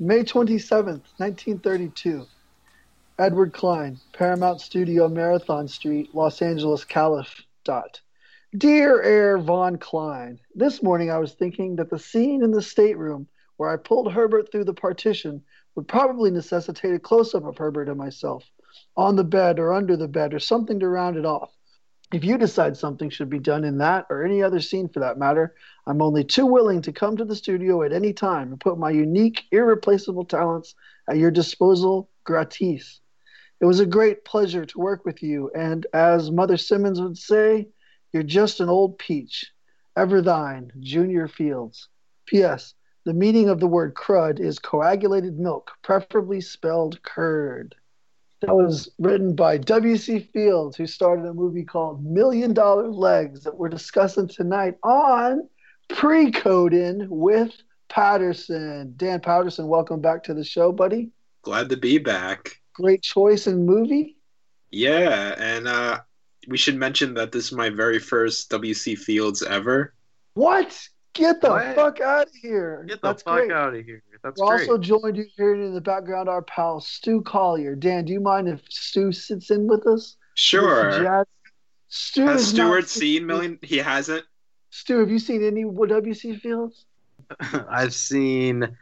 May 27th, 1932. Edward Cline, Paramount Studio, Marathon Street, Los Angeles, Calif. Dot. Dear Herr Von Cline, this morning I was thinking that the scene in the stateroom where I pulled Herbert through the partition would probably necessitate a close up of Herbert and myself, on the bed or under the bed or something to round it off. If you decide something should be done in that or any other scene for that matter, I'm only too willing to come to the studio at any time and put my unique, irreplaceable talents at your disposal gratis. It was a great pleasure to work with you, and as Mother Simmons would say, you're just an old peach. Ever thine, Junior Fields. P.S. The meaning of the word crud is coagulated milk, preferably spelled curd. That was written by W.C. Fields, who started a movie called Million Dollar Legs that we're discussing tonight on Pre Coding with Patterson. Dan Patterson, welcome back to the show, buddy. Glad to be back. Great choice in movie. Yeah, and uh, we should mention that this is my very first W.C. Fields ever. What? Get the What? fuck out of here. Get the That's fuck great. out of here. That's We're great. also joined you hearing in the background our pal Stu Collier. Dan, do you mind if Stu sits in with us? Sure. Jazz- Stu Has is not- Stewart seen Million? He hasn't. Stu, have you seen any WC Fields? I've seen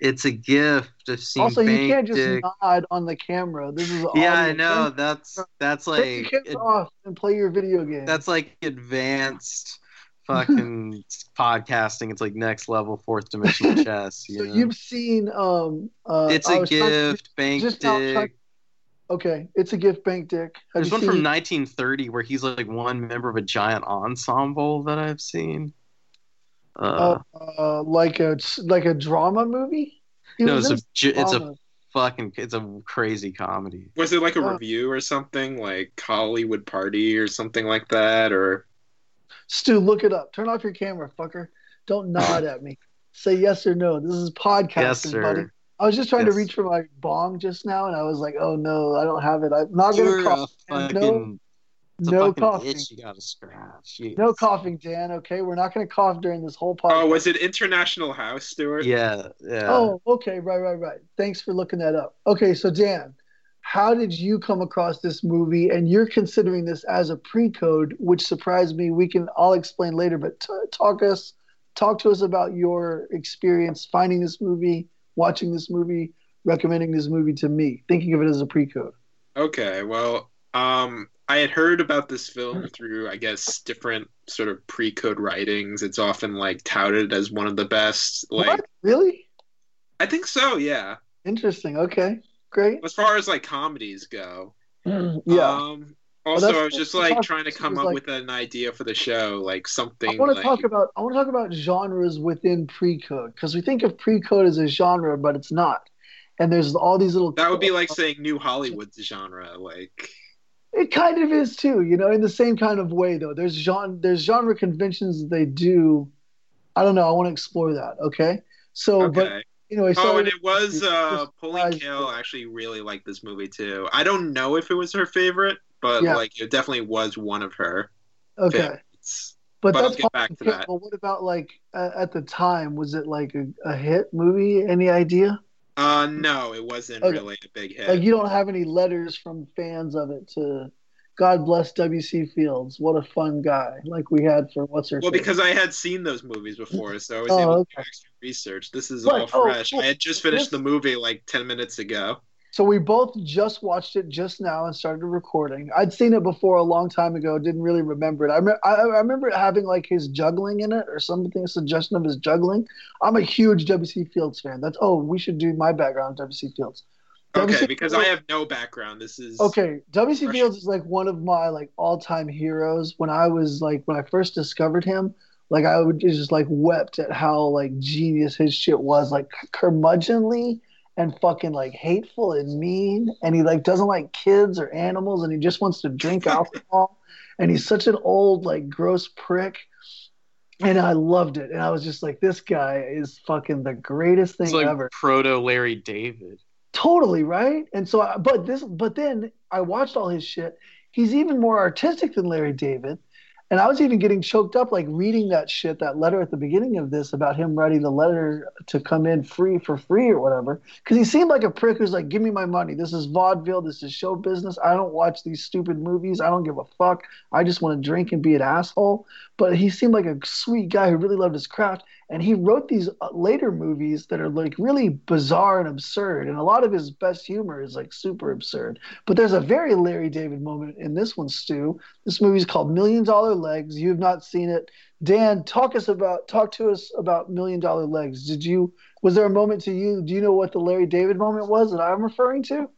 It's a Gift. I've seen Also, you can't just Dick. nod on the camera. This is Yeah. I know. Turn- That's that's Take like the camera it- off and play your video game. that's like advanced fucking podcasting. It's like next level fourth dimensional chess. You so know? you've seen um uh it's a was trying to- gift, Bank Dick. trying- okay, it's a gift bank dick. Have There's one seen from 1930 where he's like one member of a giant ensemble that I've seen. Uh, uh, uh, like a like a drama movie? He no, it's a in ju- it's a fucking it's a crazy comedy. Was it like a Oh. review or something, like Hollywood Party or something like that, or? Stu, look it up. Turn off your camera, fucker. Don't nod at me. Say yes or no. This is podcasting, Yes, sir. buddy. I was just trying to reach for my bong just now, and I was like, "Oh no, I don't have it. I'm not gonna You're a cough. fucking No- no coughing. itch you gotta scratch. Jeez. No coughing, Dan. Okay, we're not gonna cough during this whole podcast." Oh, was it International House, Stuart? Yeah, yeah. Oh, okay, right, right, right. Thanks for looking that up. Okay, so Dan, how did you come across this movie? And you're considering this as a pre-code, which surprised me. We can I'll explain later, but t- talk us, talk to us about your experience finding this movie, watching this movie, recommending this movie to me, thinking of it as a pre-code. Okay, well, um, I had heard about this film through, I guess, different sort of pre-code writings. It's often like touted as one of the best. Like, what? Really? I think so, yeah. Interesting. Okay, great. As far as like comedies go. yeah. Um, also, that's- I was just like talk- trying to come up like- with an idea for the show, like something. I want to like talk about I want to talk about genres within pre-code because we think of pre-code as a genre, but it's not. And there's all these little. that would be like saying New Hollywood's genre, like It kind of is too, you know, in the same kind of way though. There's genre there's genre conventions that they do. I don't know. I want to explore that. Okay. So, but okay. Anyway, so Oh, and it was uh, Pauline Kael actually really liked this movie too. I don't know if it was her favorite, but Yeah. like it definitely was one of her okay. favorites. But, But I'll that's get back to Kael. that. But what about like uh, at the time? Was it like a, a hit movie? Any idea? Uh, no, it wasn't Okay. really a big hit. Like you don't have any letters from fans of it to God bless W.C. Fields. What a fun guy. Like we had for what's her well, because I had seen those movies before, so I was Oh, able okay. to do extra research. This is Right. all Oh, fresh. cool. I had just finished This- the movie like ten minutes ago. So we both just watched it just now and started recording. I'd seen it before a long time ago, didn't really remember it. I, me- I, I remember it having like his juggling in it or something, a suggestion of his juggling. I'm a huge W.C. Fields fan. That's oh, we should do my background W.C. Fields. Okay, W.C. because I have no background. This is Okay, W.C. Fields is like one of my like all-time heroes. When I was like when I first discovered him, like I would just like wept at how like genius his shit was, like curmudgeonly and fucking like hateful and mean. And he like doesn't like kids or animals, and he just wants to drink alcohol. And he's such an old like gross prick. And I loved it, and I was just like, this guy is fucking the greatest thing It's like ever proto Larry David. Totally right and so I, but this but then i watched all his shit he's even more artistic than larry david And I was even getting choked up, like reading that shit, that letter at the beginning of this about him writing the letter to come in free for free or whatever. Because he seemed like a prick who's like, give me my money. This is vaudeville. This is show business. I don't watch these stupid movies. I don't give a fuck. I just want to drink and be an asshole. But he seemed like a sweet guy who really loved his craft and he wrote these uh, later movies that are like really bizarre and absurd. And a lot of his best humor is like super absurd. But there's a very larry david moment in this one stu. This movie is called million dollar legs. You've not seen it. Dan talk us about talk to us about million dollar legs. Did you was there a moment to you do you know what the larry david moment was that i'm referring to?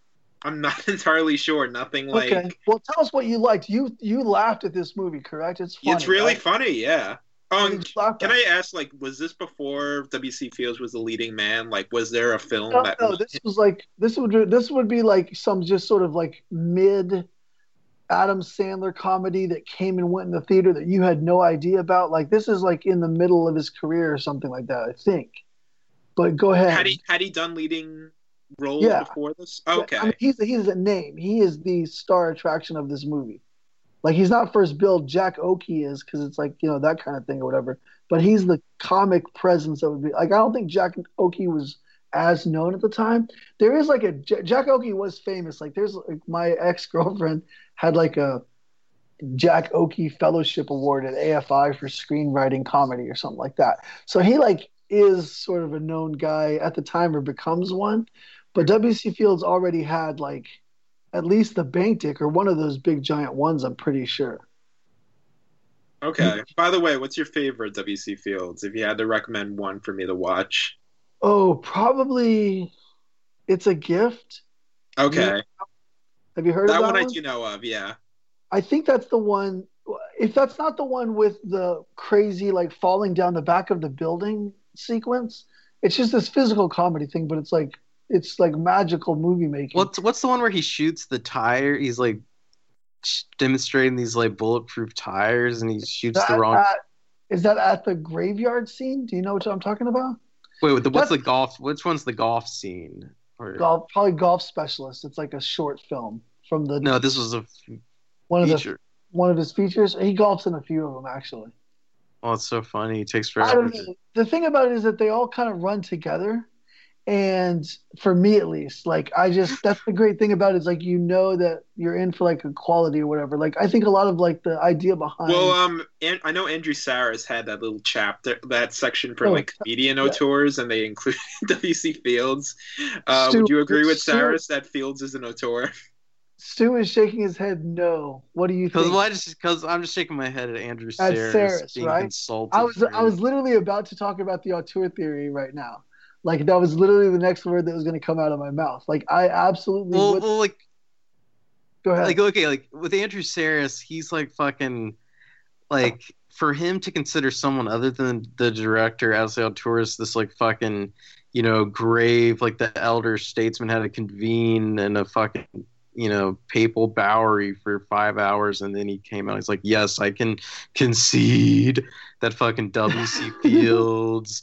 I'm not entirely sure. Nothing like. okay well tell us what you liked. You you laughed at this movie correct? It's funny, it's really right? funny, yeah. Um, did you laugh can? I ask, like, was this before W.C. Fields was the leading man? Like, was there a film No, that? no, this was like this would this would be like some just sort of like mid Adam Sandler comedy that came and went in the theater that you had no idea about. Like this is like in the middle of his career or something like that, I think. But go ahead. had he had he done leading roles Yeah. before this? Okay. I mean, he's he's a name. He is the star attraction of this movie. Like he's not first billed. Jack Oakie is because it's like you know that kind of thing or whatever. But he's the comic presence that would be like I don't think Jack Oakie was as known at the time. There is like a J- Jack Oakie was famous. Like there's like my ex girlfriend had like a Jack Oakie Fellowship Award at AFI for screenwriting comedy or something like that. So he like is sort of a known guy at the time or becomes one. But W.C. Fields already had like at least the bank dick or one of those big giant ones. I'm pretty sure. Okay. By the way, what's your favorite W.C. Fields? If you had to recommend one for me to watch. Oh, probably it's a gift. Okay. Have you heard that of that one one? I do know of, yeah. I think that's the one. If that's not the one with the crazy like falling down the back of the building sequence, it's just this physical comedy thing. But it's like it's like magical movie making. What's what's the one where he shoots the tire? He's like demonstrating these like bulletproof tires, and he shoots That the wrong. at- is that at the graveyard scene? Do you know what I'm talking about? Wait, the, what's that's- the golf? Which one's the golf scene? Or, Golf, probably golf specialist. It's like a short film from the no, this was a one of the one of his features. He golfs in a few of them actually. Oh, it's so funny. It takes I forever. don't know. The thing about it is that they all kind of run together. And for me at least, like I just that's the great thing about it is like you know that you're in for like a quality or whatever. Like I think a lot of like the idea behind Well, um, and I know Andrew Sarris had that little chapter, that section for Oh, like comedian yeah. auteurs, and they included W.C. Fields. Uh, Stu- would you agree with Stu- Sarris that Fields is an auteur? Stu is shaking his head no. What do you Because think? well, I just because I'm just shaking my head at Andrew At Sarris, Sarris, being right? insulted. I was I was literally about to talk about the auteur theory right now. Like that was literally the next word that was going to come out of my mouth. Like I absolutely well, would well, like go ahead. like okay, like with Andrew Sarris, he's like fucking like for him to consider someone other than the director as the auteur is this like fucking you know grave like the elder statesman had to convene and a fucking you know papal bowery for five hours and then he came out. He's like yes i can concede that fucking wc fields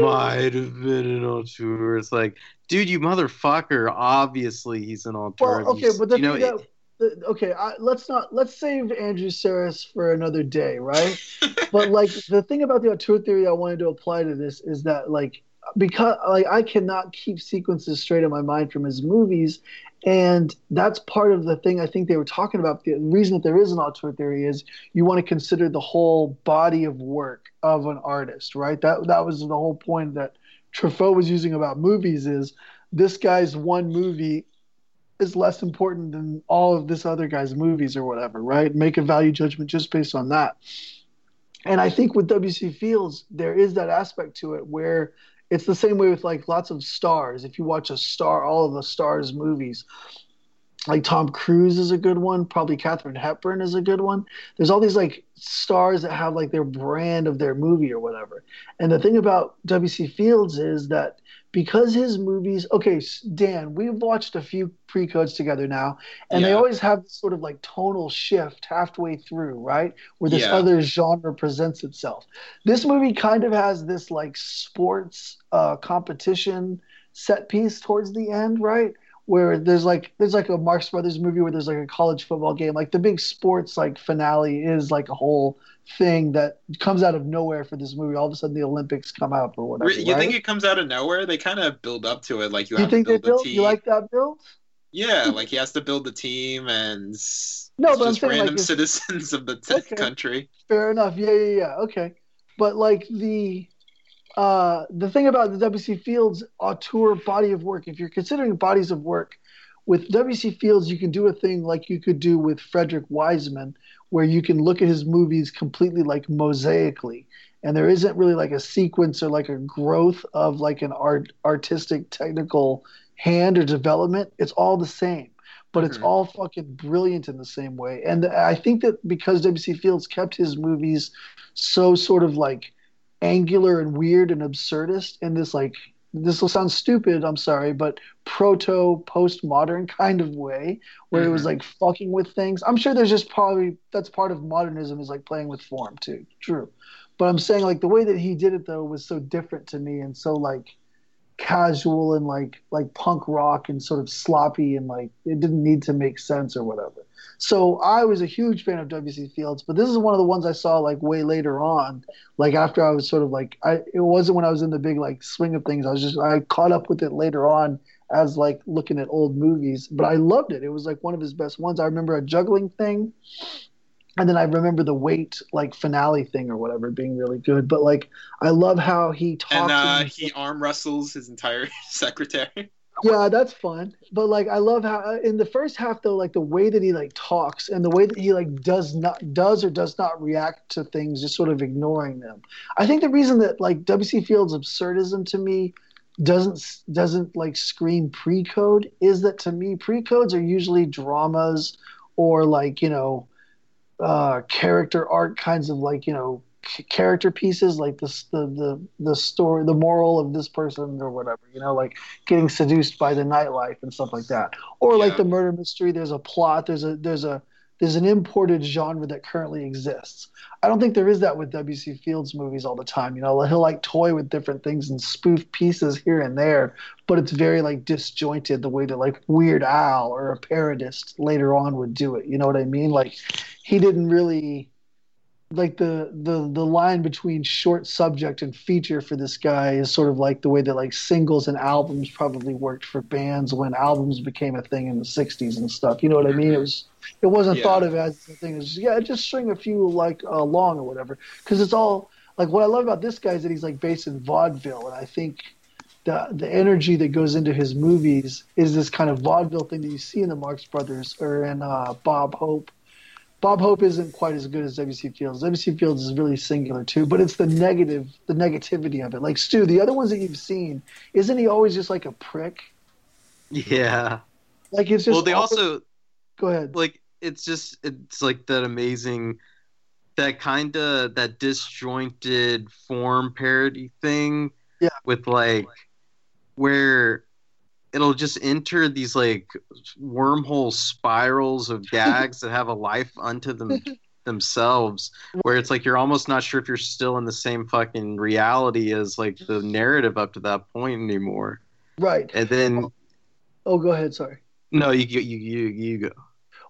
might have been an auteur. It's like dude you motherfucker. Obviously he's an auteur. Well, okay, but the you know thing that, the, okay, I, let's not let's save Andrew Sarris for another day, right? but like the thing about the auteur theory I wanted to apply to this is that like because like I cannot keep sequences straight in my mind from his movies, and that's part of the thing I think they were talking about. The reason that there is an auteur theory is you want to consider the whole body of work of an artist, right? That that was the whole point that Truffaut was using about movies is this guy's one movie is less important than all of this other guy's movies or whatever, right? Make a value judgment just based on that. And I think with W.C. Fields, there is that aspect to it where it's the same way with like lots of stars. If you watch a star, all of the stars movies, like Tom Cruise is a good one, probably Katharine Hepburn is a good one. There's all these like stars that have like their brand of their movie or whatever. And the thing about W.C. Fields is that because his movies, okay, Dan, we've watched a few pre-codes together now, and they always have this sort of like tonal shift halfway through, right? Where this Yeah. other genre presents itself. This movie kind of has this like sports uh, competition set piece towards the end, right? Where there's like there's like a Marx Brothers movie where there's like a college football game. Like the big sports like finale is like a whole thing that comes out of nowhere for this movie. All of a sudden the Olympics come up or whatever. you right? think it comes out of nowhere? They kind of build up to it, like you, you have think to they build built? a team. You like that build? Yeah, like he has to build the team and No, but just saying, like, random citizens of the Okay. country. Fair enough. Yeah, yeah, yeah. Okay, but like the uh, the thing about the WC Fields auteur body of work, if you're considering bodies of work, with WC Fields, you can do a thing like you could do with Frederick Wiseman, where you can look at his movies completely like mosaically, and there isn't really like a sequence or like a growth of like an art artistic technical hand or development. It's all the same but it's Mhm. all fucking brilliant in the same way. And I think that because W.C. Fields kept his movies so sort of like angular and weird and absurdist in this like this will sound stupid, I'm sorry, but proto postmodern kind of way where it was Mhm. like fucking with things. I'm sure there's just probably that's part of modernism is like playing with form too. True. But I'm saying like the way that he did it though was so different to me and so like casual and like like punk rock and sort of sloppy and like it didn't need to make sense or whatever. So I was a huge fan of WC Fields, but this is one of the ones I saw like way later on, like after I was sort of like I it wasn't when I was in the big like swing of things. I was just I caught up with it later on as like looking at old movies, but I loved it. It was like one of his best ones. I remember a juggling thing and then I remember the weight like finale thing or whatever being really good. But like I love how he talks. And uh, and- he arm wrestles his entire secretary. yeah, that's fun. But like, I love how uh, in the first half though, like the way that he like talks and the way that he like does not does or does not react to things, just sort of ignoring them. I think the reason that like W.C. Fields' absurdism to me doesn't doesn't like scream pre-code is that to me pre-codes are usually dramas or like you know uh, character arc kinds of like you know c- character pieces like this the the the story the moral of this person or whatever you know like getting seduced by the nightlife and stuff like that. Or like the murder mystery there's a plot there's a there's a there's an imported genre that currently exists. I don't think there is that with wc fields movies all the time. You know he'll like toy with different things and spoof pieces here and there but it's very like disjointed the way that like weird al or a parodist later on would do it. You know what i mean? Like he didn't really like the the the line between short subject and feature for this guy is sort of like the way that like singles and albums probably worked for bands when albums became a thing in the 60s and stuff. You know what i mean? It was it wasn't Yeah. thought of as a thing it's just, yeah just string a few like uh, along or whatever because it's all like what i love about this guy is that he's like based in vaudeville and i think the the energy that goes into his movies is this kind of vaudeville thing that you see in the marx brothers or in uh, bob hope Bob Hope isn't quite as good as WC Fields. WC Fields is really singular too, but it's the negative, the negativity of it. Like Stu, the other ones that you've seen, isn't he always just like a prick? Yeah. Like it's just. Well, they always- also go ahead. like it's just it's like that amazing that kind of that disjointed form parody thing Yeah. with like where it'll just enter these like wormhole spirals of gags that have a life unto them themselves where it's like you're almost not sure if you're still in the same fucking reality as like the narrative up to that point anymore Right. and then Oh, go ahead. Sorry. no you you you you go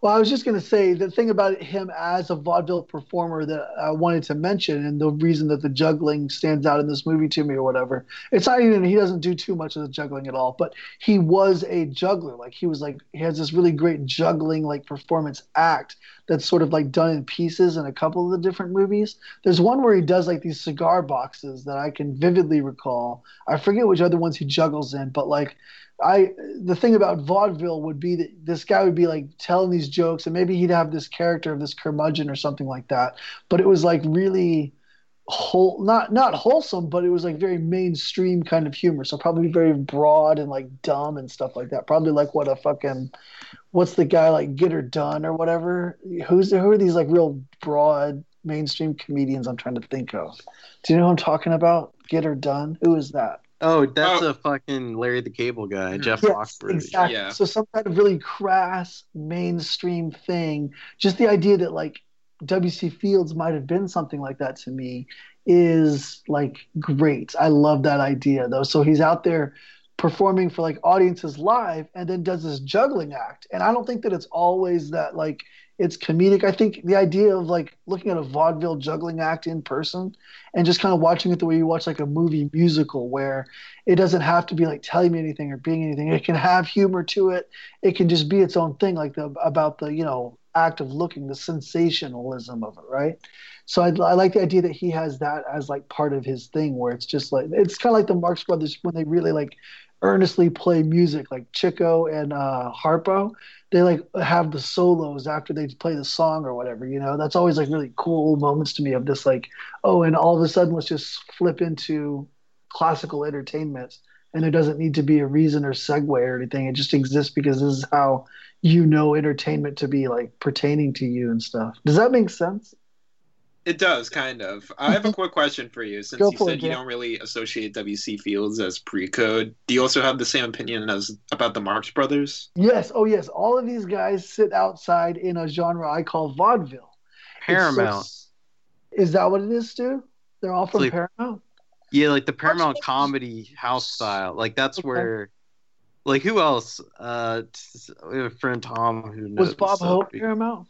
Well, I was just going to say the thing about him as a vaudeville performer that I wanted to mention, and the reason that the juggling stands out in this movie to me or whatever, it's not even, he doesn't do too much of the juggling at all, but he was a juggler. Like, he was like, he has this really great juggling, like, performance act that's sort of like done in pieces in a couple of the different movies. There's one where he does like these cigar boxes that I can vividly recall. I forget which other ones he juggles in, but like, I the thing about vaudeville would be that this guy would be like telling these jokes, and maybe he'd have this character of this curmudgeon or something like that. But it was like really whole, not not wholesome, but it was like very mainstream kind of humor. So probably very broad and like dumb and stuff like that. Probably like what a fucking what's the guy like Get Her Done or whatever. Who's who are these like real broad mainstream comedians? I'm trying to think of. Do you know who I'm talking about? Get Her Done. Who is that? Oh that's Oh. a fucking larry the cable guy hmm. jeff Yes, Foxworthy. exactly. Yeah. So some kind of really crass mainstream thing. Just the idea that like W.C. Fields might have been something like that to me is like great. I love that idea though. So he's out there performing for like audiences live and then does this juggling act. And I don't think that it's always that like it's comedic. I think the idea of like looking at a vaudeville juggling act in person and just kind of watching it the way you watch like a movie musical where it doesn't have to be like telling me anything or being anything. It can have humor to it. It can just be its own thing, like the about the, you know, act of looking, the sensationalism of it, right? So I, I like the idea that he has that as like part of his thing where it's just like it's kind of like the Marx Brothers when they really like earnestly play music like Chico and uh, Harpo. They like have the solos after they play the song or whatever. You know, that's always like really cool moments to me of this like, oh, and all of a sudden let's just flip into classical entertainment, and there doesn't need to be a reason or segue or anything. It just exists because this is how you know entertainment to be like pertaining to you and stuff. Does that make sense? It does, kind of. I have a quick question for you. Since Go you said it, you Jay. don't really associate W.C. Fields as pre-code, do you also have the same opinion as about the Marx Brothers? Yes. Oh, yes. All of these guys sit outside in a genre I call vaudeville. It's so- Paramount. is that what it is, Stu? They're all from like- Paramount. Yeah, like the Paramount Brothers- comedy house style. Like that's Okay. where, like who else? Uh, we have a friend Tom who knows. Was Bob stuff. Hope Paramount?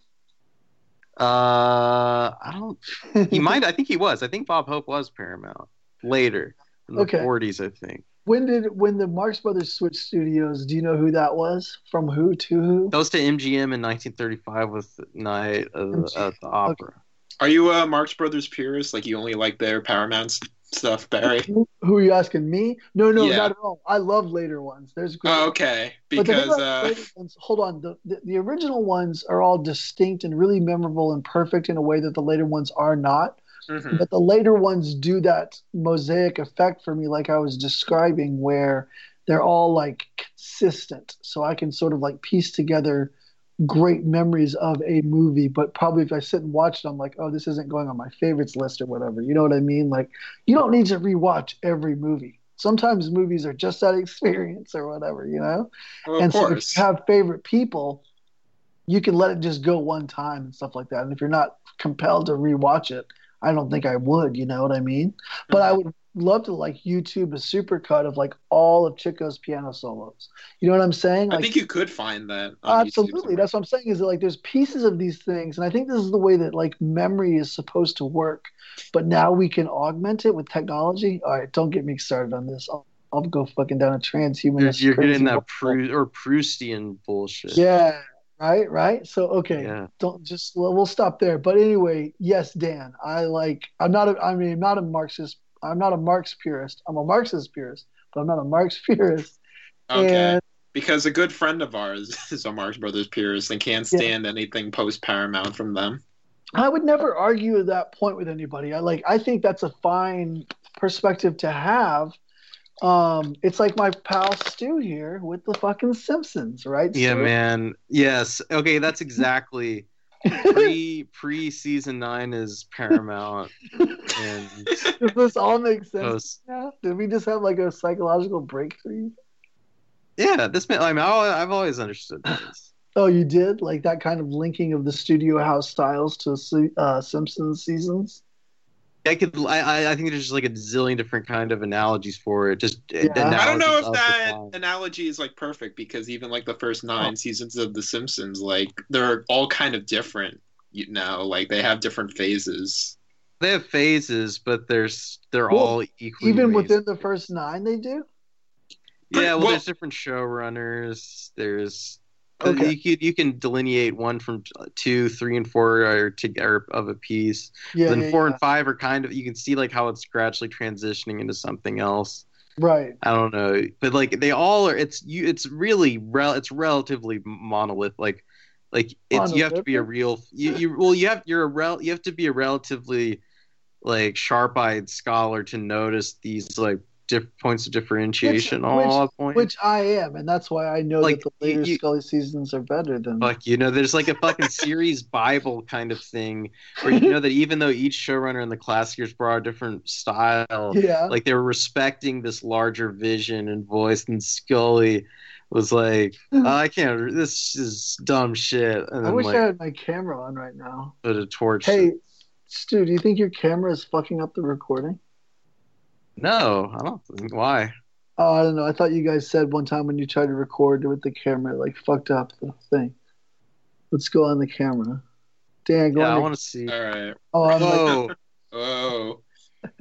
Uh, I don't. He might. I think he was. I think Bob Hope was Paramount later in the Okay. 40s. I think when did when the Marx Brothers switched studios? Do you know who that was? From who to who? that was to MGM in 1935 with Night of the, at the Opera. Are you a Marx Brothers purist? Like you only like their Paramount s- stuff, Barry? Who who are you asking me? No, no, Yeah. not at all. I love later ones. There's great. Oh, okay. Because uh, ones, hold on, the, the the original ones are all distinct and really memorable and perfect in a way that the later ones are not. mhm. But the later ones do that mosaic effect for me, like I was describing, where they're all like consistent. So I can sort of like piece together great memories of a movie. But probably if I sit and watch it, I'm like, oh, this isn't going on my favorites list or whatever. You know what I mean? Like, you don't need to rewatch every movie. Sometimes movies are just that experience or whatever, you know? well, and so if you have favorite people, you can let it just go one time and stuff like that. And if you're not compelled to rewatch it, I don't think I would. You know what I mean? But I mm-hmm. would love to like YouTube a supercut of like all of Chico's piano solos. You know what I'm saying? I think you could find that. Absolutely. That's what I'm saying. Is that like there's pieces of these things, and I think this is the way that like memory is supposed to work. But now we can augment it with technology. All right, don't get me started on this. I'll, I'll go fucking down a You're, transhumanist. you're crazy getting that rabbit. Proust or Proustian bullshit. Yeah, right, right. So okay, Yeah. don't just we'll, we'll stop there. But anyway, yes, Dan, I like. I'm not. A, I mean, I'm not a Marxist. I'm not a Marx purist. I'm a Marxist purist, but I'm not a Marx purist. Okay. And Because a good friend of ours is a Marx Brothers purist and can't Yeah. stand anything post Paramount from them. I would never argue that point with anybody. I like. I think that's a fine perspective to have. Um, it's like my pal Stu here with the fucking Simpsons, right? Yeah, Stu? man. Yes. Okay, that's exactly pre pre season nine is Paramount and Does this all make sense? post. now? Did we just have like a psychological breakthrough? Yeah, this. I mean, I- I've always understood this. Oh, you did like that kind of linking of the studio house styles to uh, Simpsons seasons. I could. I I- I think there's just like a zillion different kind of analogies for it. Just Yeah. I don't know if that analogy is like perfect because even like the first oh. nine seasons of The Simpsons, like they're all kind of different. You know, like they have different phases. They have phases, but there's they're Well, all equally. Even amazing. within the first nine, they do. Yeah, well, Well- there's different showrunners. There's Okay. you can you can delineate one from uh, two, three, and four are together of a piece. Yeah, then yeah, four yeah. and five are kind of you can see like how it's gradually transitioning into something else. right. I don't know, but like they all are. It's you. It's really rel. It's relatively monolith. Like like it's you have to be a real. You, you well you have you're a rel. You have to be a relatively like sharp-eyed scholar to notice these like diff- points of differentiation Which- all point. Which I am, and that's why I know Like, that the later you- you- Scully seasons are better than. Like you know, there's like a fucking series Bible kind of thing where you know that even though each showrunner in the classic years brought a different style, yeah. like they were respecting this larger vision and voice. And Scully was like, oh, "I can't. This is dumb shit." And I wish like I had my camera on right now. put a torch. Hey, Stu, do you think your camera is fucking up the recording? No, I don't think why. Oh, I don't know. I thought you guys said one time when you tried to record with the camera, like fucked up the thing. Let's go on the camera. Dan, go Yeah, I on. want to see. All right. oh, I'm like, Whoa. Whoa.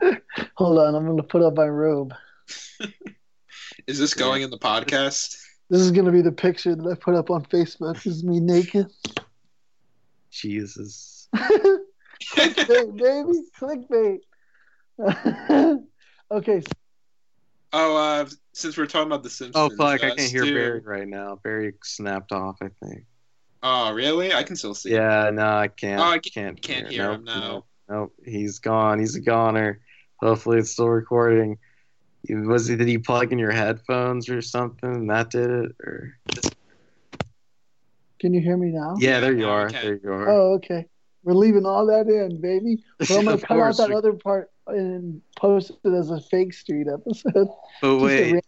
hold on. I'm gonna put up my robe. Is this going in the podcast? This is gonna be the picture that I put up on Facebook. This is me naked. Jesus. Clickbait, baby. Clickbait. Okay. Oh, uh, since we're talking about The Simpsons. Oh fuck! I uh, can't hear Stu- Barry right now. Barry snapped off. I think. Oh, really? I can still see. Yeah, no, I can't. Oh, I ca- can't. can't hear him now. Nope, nope, he's gone. He's a goner. Hopefully, it's still recording. Was it? Did you plug in your headphones or something? and That did it, or Can you hear me now? yeah, there you now we are. can. There you are. Oh, okay. We're leaving all that in, baby. But I'm gonna Of cut out that other part and post it as a fake street episode. But wait.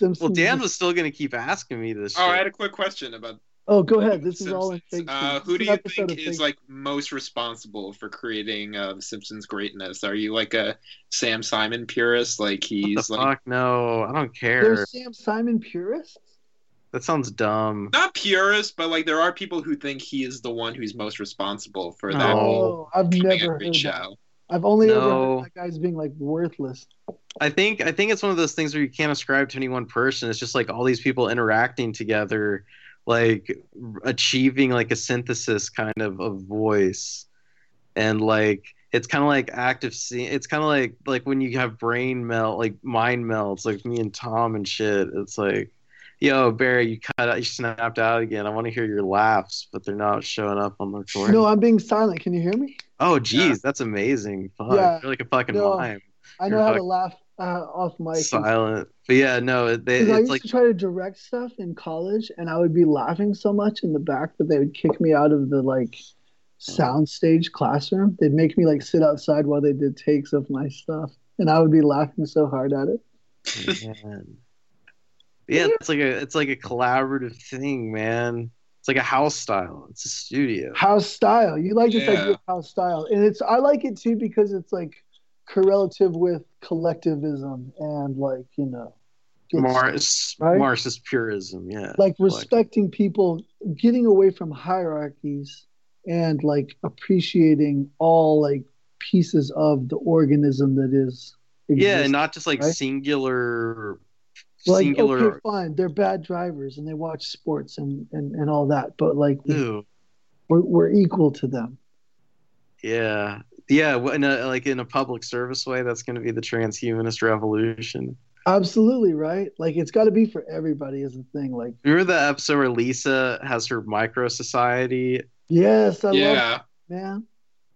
Well, Dan was still gonna keep asking me this. Oh, I had a quick question about Oh, go ahead. This is all in fake. Uh, who do you think is fake- like most responsible for creating uh, the Simpsons greatness? Are you like a Sam Simon purist? Like What he's the like fuck? No, I don't care. There's Sam Simon purists. That sounds dumb. not purist, but like there are people who think he is the one who's most responsible for that No. Oh, I've never a great heard that. show. I've only ever heard that guy's being like worthless. I think I think it's one of those things where you can't ascribe to any one person. It's just like all these people interacting together, like achieving like a synthesis kind of of voice, and like it's kind of like active. Se- it's kind of like like when you have brain melt, like mind melts, like me and Tom and shit. It's like, yo Barry, you cut out, you snapped out again. I want to hear your laughs, but they're not showing up on the recording. No, I'm being silent. Can you hear me? oh geez, that's amazing. Fuck, Yeah. you're like a fucking No. mime. I You're know how to laugh uh, off mic. and Silent, but yeah, no, they, 'Cause I used like to try to direct stuff in college, and I would be laughing so much in the back that they would kick me out of the like soundstage classroom. They'd make me like sit outside while they did takes of my stuff, and I would be laughing so hard at it. Man. Yeah, it's like a it's like a collaborative thing, man. It's like a house style. It's a studio. House style, you like this Yeah. idea of house style, and it's I like it too because it's like correlative with collectivism and like you know, it's Mars Right? Marxist purism, yeah. like respecting people, getting away from hierarchies, and like appreciating all like pieces of the organism that is. Yeah, and not just like right? singular like singular okay, fine, they're bad drivers and they watch sports and and, and all that, but like Ew. we're we're equal to them. Yeah. Yeah, w- in a, like in a public service way, that's going to be the transhumanist revolution. Absolutely right. Like it's got to be for everybody is the thing. Like Remember the episode where Lisa has her micro society? yes, I love yeah, it, man.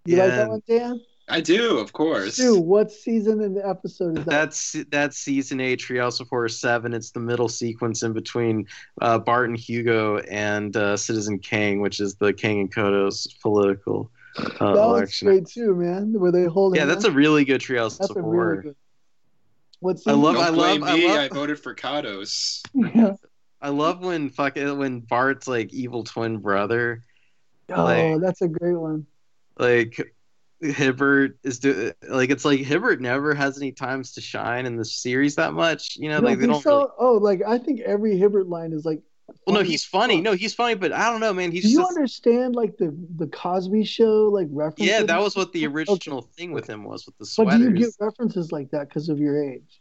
You like Yeah. that one, Dan? I do, of course. Stu, what season in the episode is that? That's that's season eight, Treehouse of Horror seven. It's the middle sequence in between uh, Bart and Hugo and uh, Citizen Kang, which is the Kang and Kodos political uh, that was election. great too, man. Where they hold Yeah, that's up. a really good Treehouse that's of a Horror. really good. What I love- Don't I blame I me. love- I voted for Kodos. Yeah. I love when fuck when Bart's like evil twin brother, Oh, Like- that's a great one. like Hibbert is do like it's like Hibbert never has any times to shine in the series that much. You know, You like they don't. so? Really, Oh, like I think every Hibbert line is like. well, no, he's funny. No, he's funny, but I don't know, man. He's Do you just understand like the the Cosby Show like references? yeah. That was what the Okay. original thing with him was with the But sweaters. do you get references like that because of your age?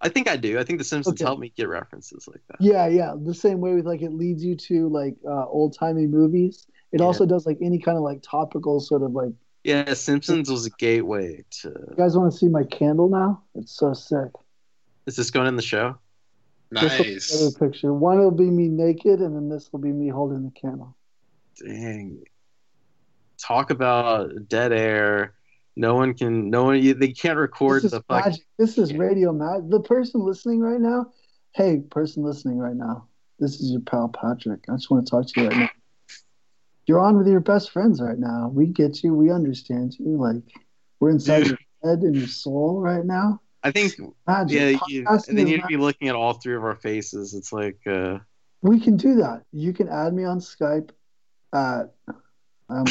I think I do. I think The Simpsons Okay. helped me get references like that. Yeah, yeah. The same way with like it leads you to like uh, old timey movies. It Yeah. also does like any kind of like topical sort of like. Yeah, Simpsons was a gateway to. You guys want to see my candle now? It's so sick. Is this going in the show? This will be Nice. the other picture. One will be me naked, and then this will be me holding the candle. Dang. Talk about dead air. No one can. No one. you- They can't record This is the fuck. magic. This is radio magic. The person listening right now, hey, person listening right now, this is your pal Patrick. I just want to talk to you right now. You're on with your best friends right now. We get you. We understand you. Like we're inside your head and your soul right now. I think. Magic. Yeah. You, and then you'd be looking at all three of our faces. It's like. uh We can do that. You can add me on Skype at um,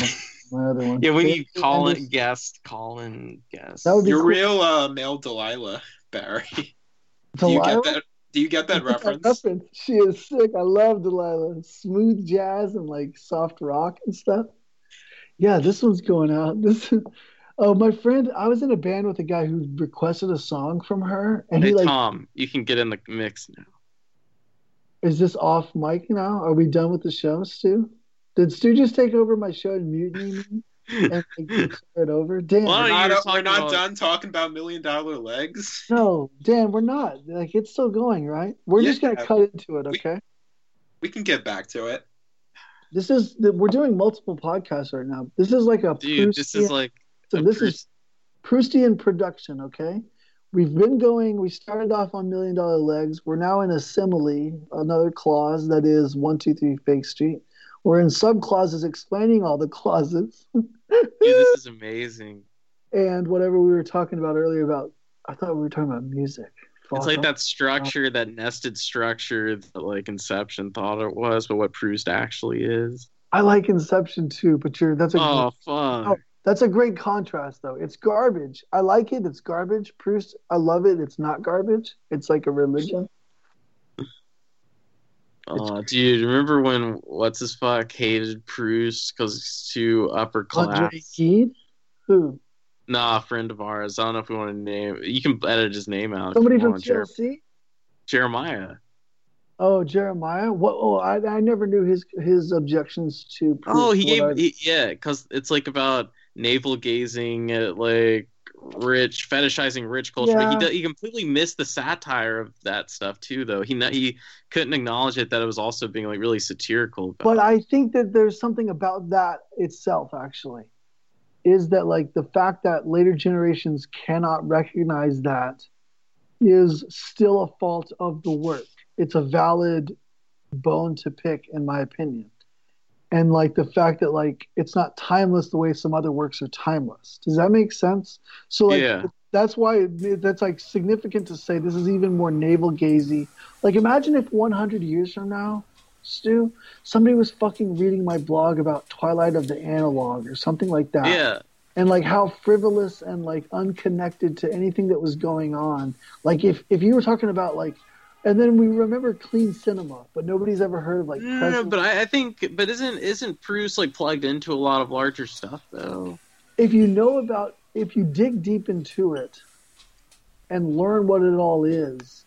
my other one. Yeah, we need David call in Anderson. guest. Call in guest. That would be You're cool. real uh, male Delilah, Barry. Do you get that? Do you get that reference? reference. She is sick. I love Delilah. Smooth jazz and like soft rock and stuff. Yeah, this one's going out. This is, Oh, my friend, I was in a band with a guy who requested a song from her and Hey he like Tom, you can get in the mix now. is this off mic now? Are we done with the show, Stu? Did Stu just take over my show and mutiny me and like, start over? Dan, Why We're don't you not, we're not about- done talking about million dollar legs. no, Dan, we're not. Like it's still going, right? We're just gonna Yeah. cut into it, okay? We can get back to it. This is we're doing multiple podcasts right now. This is like a Dude, this is like so a this is Proustian production, okay? We've been going, we started off on Million Dollar Legs. We're now in a simile, another clause that is 123 Fake Street. We're in sub clauses explaining all the clauses dude, this is amazing. and whatever we were talking about earlier about, I thought we were talking about music. It's like that structure, that nested structure that like Inception thought it was, but what Proust actually is. I like Inception too, but you're that's a Oh fuck. Oh, that's a great contrast though. It's garbage. I like it. It's garbage. Proust, I love it. It's not garbage. It's like a religion. Oh, dude, remember when what's his fuck hated Proust because he's too upper class? Andre? Who? Nah, a friend of ours. I don't know if we want to name. You can edit his name out. Somebody from want, TLC? Jeremiah. Oh, Jeremiah. What? Oh, I, I never knew his his objections to. Proust. Oh, he What gave he, yeah, because it's like about navel gazing at like rich fetishizing rich culture. But he he completely missed the satire of that stuff too, though. He he couldn't acknowledge it that it was also being like really satirical. But I think that there's something about that itself, actually, is that like the fact that later generations cannot recognize that is still a fault of the work. It's a valid bone to pick, in my opinion. And like the fact that like it's not timeless the way some other works are timeless. Does that make sense? So like Yeah. that's why that's like significant to say this is even more navel gazy. Like imagine if 100 years from now, Stu, somebody was fucking reading my blog about Twilight of the Analog or something like that. yeah, And like how frivolous and like unconnected to anything that was going on. Like if if you were talking about like and then we remember clean cinema, but nobody's ever heard of like no, but I, I think, but isn't isn't Proust like plugged into a lot of larger stuff though? if you know about if you dig deep into it and learn what it all is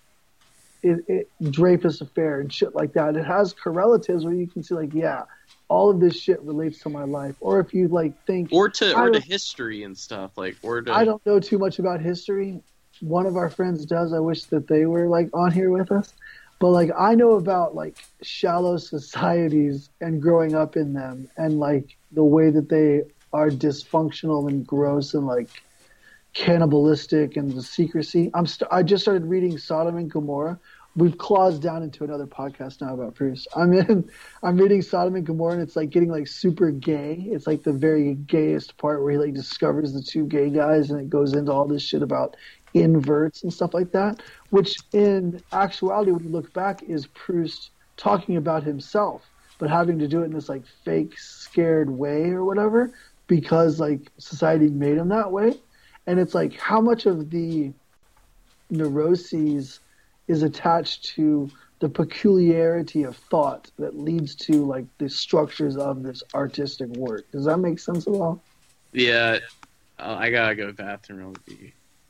it, it dreyfus affair and shit like that it has correlatives where you can see like yeah all of this shit relates to my life or if you like think Or to or to history and stuff like or to i don't know too much about history one of our friends does i wish that they were like on here with us but like i know about like shallow societies and growing up in them and like the way that they are dysfunctional and gross and like cannibalistic and the secrecy i'm st- i just started reading sodom and gomorrah we've claused down into another podcast now about Proust. I'm in, I'm reading Sodom and Gomorrah, and it's like getting like super gay. It's like the very gayest part where he like discovers the two gay guys, and it goes into all this shit about inverts and stuff like that. Which in actuality, when you look back, is Proust talking about himself, but having to do it in this like fake, scared way or whatever, because like society made him that way. And it's like how much of the neuroses is attached to the peculiarity of thought that leads to like the structures of this artistic work. Does that make sense at all? yeah. Uh, I gotta go to the bathroom.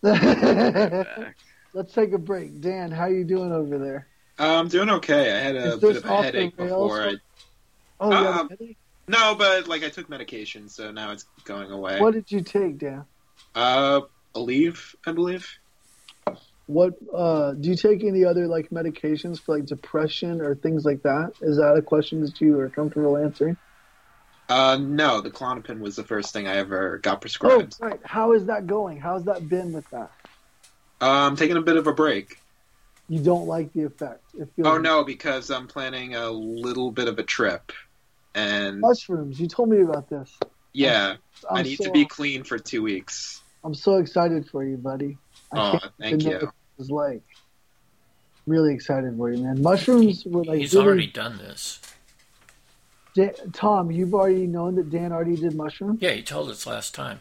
Let's take a break. Dan, how are you doing over there? Uh, I'm doing okay. I had a bit of a headache before. I, Oh. Um, no, but like I took medication, so now it's going away. What did you take, Dan? Uh, Aleve, I believe. What uh, do you take any other like medications for like depression or things like that? Is that a question that you are comfortable answering? Uh, no, the Klonopin was the first thing I ever got prescribed. Oh, prescribed. right. How is that going? How's that been with that? Uh, I'm taking a bit of a break. You don't like the effect. It feels Oh no, because I'm planning a little bit of a trip, and mushrooms. You told me about this. yeah, I'm I need so, to be clean for two weeks. I'm so excited for you, buddy. I Oh, thank you. what was like. Really excited for you, man. Mushrooms were like He's really- already done this. Dan, Tom, you've already known that Dan already did mushrooms. Yeah, he told us last time.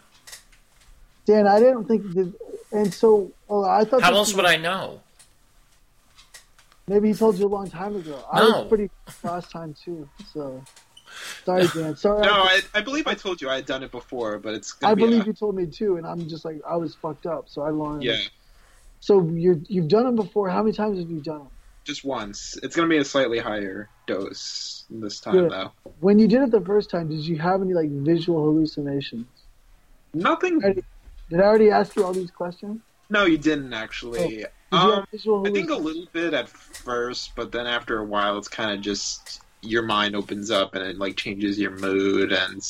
Dan, I didn't think that, and so oh, I thought. How else was- would I know? Maybe he told you a long time ago. I was pretty last time too. So sorry, Dan. Sorry. No, I, I, I believe I told you I had done it before, but it's I be believe a- you told me too, and I'm just like I was fucked up. So I learned. yeah, So you're you've done them before. How many times have you done them? Just once. It's gonna be a slightly higher dose this time Good. though. When you did it the first time, did you have any like visual hallucinations? Nothing. I- Did I already ask you all these questions? No, you didn't actually. Did you Um, have I think a little bit at first, but then after a while, it's kind of just your mind opens up and it like changes your mood and